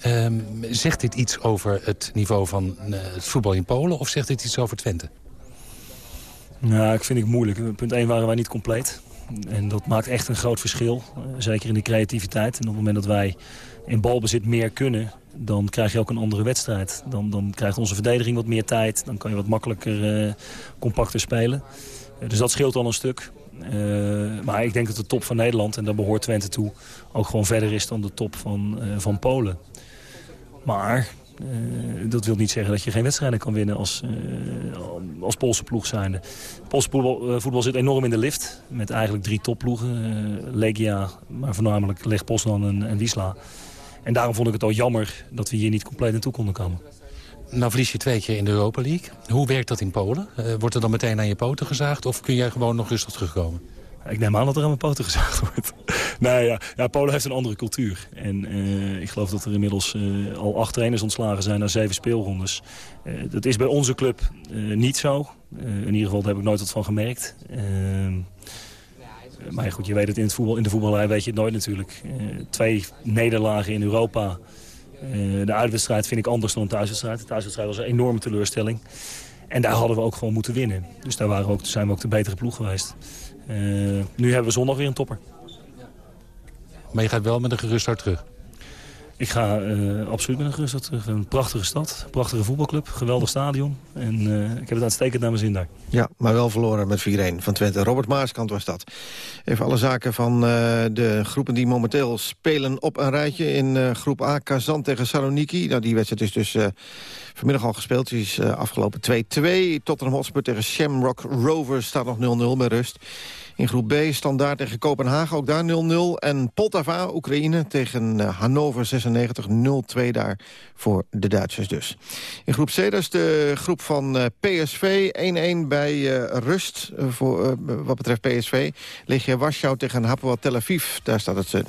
Um, zegt dit iets over het niveau van uh, het voetbal in Polen of zegt dit iets over Twente? Nou, ik vind het moeilijk. Punt 1 waren wij niet compleet. En dat maakt echt een groot verschil. Uh, zeker in de creativiteit. En op het moment dat wij in balbezit meer kunnen... dan krijg je ook een andere wedstrijd. Dan, dan krijgt onze verdediging wat meer tijd. Dan kan je wat makkelijker, uh, compacter spelen. dus dat scheelt al een stuk. Uh, maar ik denk dat de top van Nederland, en daar behoort Twente toe... ook gewoon verder is dan de top van, van Polen. Maar dat wil niet zeggen dat je geen wedstrijden kan winnen als, als Poolse ploeg zijnde. Poolse voetbal, voetbal, zit enorm in de lift. Met eigenlijk drie topploegen. Legia, maar voornamelijk Leg Poznan en, en Wisla. En daarom vond ik het al jammer dat we hier niet compleet naartoe konden komen. Nou verlies je twee keer in de Europa League. Hoe werkt dat in Polen? Uh, wordt er dan meteen aan je poten gezaagd of kun jij gewoon nog rustig terugkomen? Ik neem aan dat er aan mijn poten gezaagd (laughs) wordt. nou ja, ja, Polen heeft een andere cultuur. En uh, ik geloof dat er inmiddels uh, al acht trainers ontslagen zijn na zeven speelrondes. dat is bij onze club niet zo. in ieder geval daar heb ik nooit wat van gemerkt. Maar goed, je weet het in, het voetbal, in de voetballerij weet je het nooit natuurlijk. twee nederlagen in Europa... Uh, de uitwedstrijd vind ik anders dan een thuiswedstrijd. De thuiswedstrijd was een enorme teleurstelling. En daar hadden we ook gewoon moeten winnen. Dus daar waren we ook, zijn we ook de betere ploeg geweest. Nu hebben we zondag weer een topper. Maar je gaat wel met een gerust hart terug? Ik ga absoluut met een gerust terug. Een prachtige stad, een prachtige voetbalclub, geweldig stadion. En uh, ik heb het uitstekend naar mijn zin daar. Ja, maar wel verloren met 4-1 van Twente. Robert Maaskant was dat. Even alle zaken van uh, de groepen die momenteel spelen op een rijtje. In groep A, Kazan tegen Saloniki. Nou, die wedstrijd is dus vanmiddag al gespeeld. Die is afgelopen 2-2. Tottenham Hotspur tegen Shamrock Rovers staat nog 0-0 bij rust. In groep B standaard tegen Kopenhagen, ook daar 0-0. En Poltava, Oekraïne, tegen Hannover 96, 0-2 daar voor de Duitsers dus. In groep C, dat is de groep van PSV, 1-1 bij uh, rust voor, wat betreft PSV. Legia Warschau tegen Hapoel Tel Aviv, daar staat het 0-1.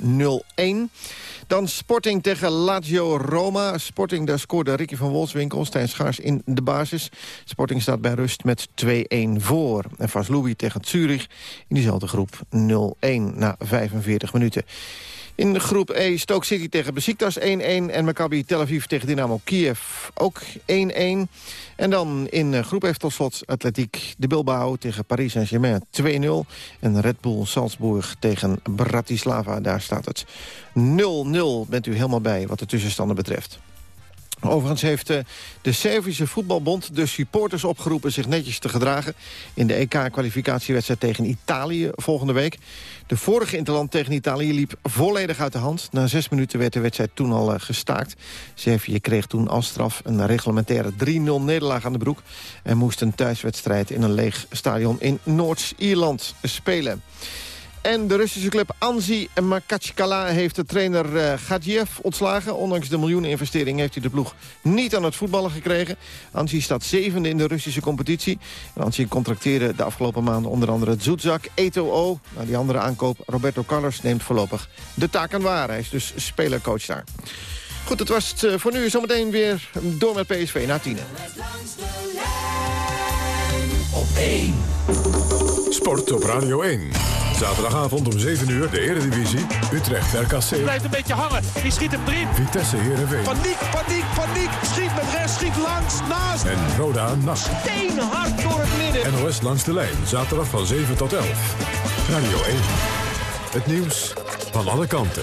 Dan Sporting tegen Lazio Roma. Sporting, daar scoorde Ricky van Wolfswinkel, Stijn Schaars in de basis. Sporting staat bij rust met 2-1 voor. En Vaslui tegen Zurich in diezelfde groep 0-1 na 45 minuten. In groep E Stoke City tegen Besiktas 1-1. En Maccabi Tel Aviv tegen Dynamo Kiev ook 1-1. En dan in groep F tot slot Atletiek de Bilbao tegen Paris Saint-Germain 2-0. En Red Bull Salzburg tegen Bratislava, daar staat het 0-0. Bent u helemaal bij wat de tussenstanden betreft. Overigens heeft de Servische Voetbalbond de supporters opgeroepen zich netjes te gedragen in de EK-kwalificatiewedstrijd tegen Italië volgende week. De vorige interland tegen Italië liep volledig uit de hand. Na zes minuten werd de wedstrijd toen al gestaakt. Servië kreeg toen als straf een reglementaire 3-0 nederlaag aan de broek... en moest een thuiswedstrijd in een leeg stadion in Noord-Ierland spelen. En de Russische club Anzi Makachkala heeft de trainer uh, Gadjev ontslagen. Ondanks de miljoeneninvestering heeft hij de ploeg niet aan het voetballen gekregen. Anzi staat zevende in de Russische competitie. En Anzi contracteerde de afgelopen maanden onder andere Zuzak, Eto'o. Nou, die andere aankoop, Roberto Carlos, neemt voorlopig de taak aan waar. Hij is dus spelercoach daar. Goed, dat was het voor nu. Zometeen weer door met PSV na tienen. Op 1. Sport op Radio 1. Zaterdagavond om 7 uur de Eredivisie. Utrecht RKC. Blijft een beetje hangen. Die schiet hem erin. Vitesse Heerenveen. Paniek, paniek, paniek. Schiet met rechts, schiet langs, naast. En Roda NAC. Steenhard door het midden. NOS langs de lijn. Zaterdag van 7 tot 11. Radio 1. Het nieuws van alle kanten.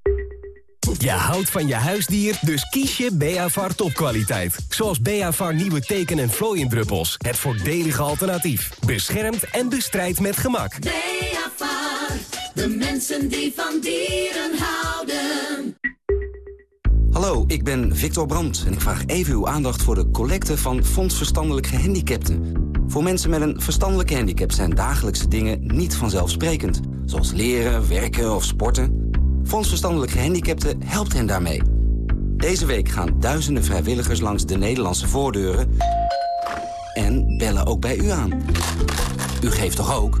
Je houdt van je huisdier, dus kies je Beavar topkwaliteit. Zoals Beavar nieuwe teken- en vlooiendruppels. Het voordelige alternatief. Beschermt en bestrijdt met gemak. Beavar, de mensen die van dieren houden. Hallo, ik ben Victor Brandt en ik vraag even uw aandacht voor de collecte van Fonds Verstandelijk Gehandicapten. Voor mensen met een verstandelijke handicap zijn dagelijkse dingen niet vanzelfsprekend. Zoals leren, werken of sporten. Fonds Verstandelijk Gehandicapten helpt hen daarmee. Deze week gaan duizenden vrijwilligers langs de Nederlandse voordeuren... en bellen ook bij u aan. U geeft toch ook?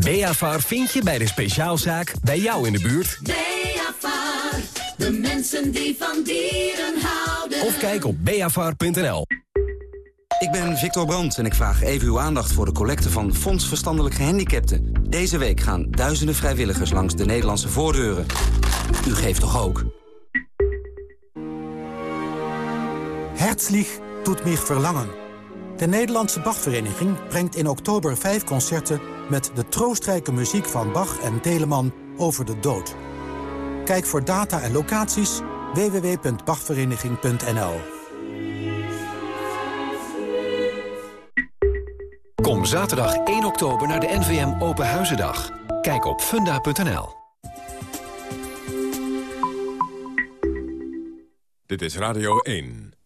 Beavar vind je bij de speciaalzaak bij jou in de buurt. Beavar, de mensen die van dieren houden. Of kijk op beavar.nl. Ik ben Victor Brandt en ik vraag even uw aandacht voor de collecte van Fonds Verstandelijk Gehandicapten. Deze week gaan duizenden vrijwilligers langs de Nederlandse voordeuren. U geeft toch ook? Herzlich tut mich verlangen. De Nederlandse Bachvereniging brengt in oktober vijf concerten... met de troostrijke muziek van Bach en Telemann over de dood. Kijk voor data en locaties www.bachvereniging.nl. Kom zaterdag 1 oktober naar de NVM Open Huizendag. Kijk op funda.nl. Dit is Radio 1.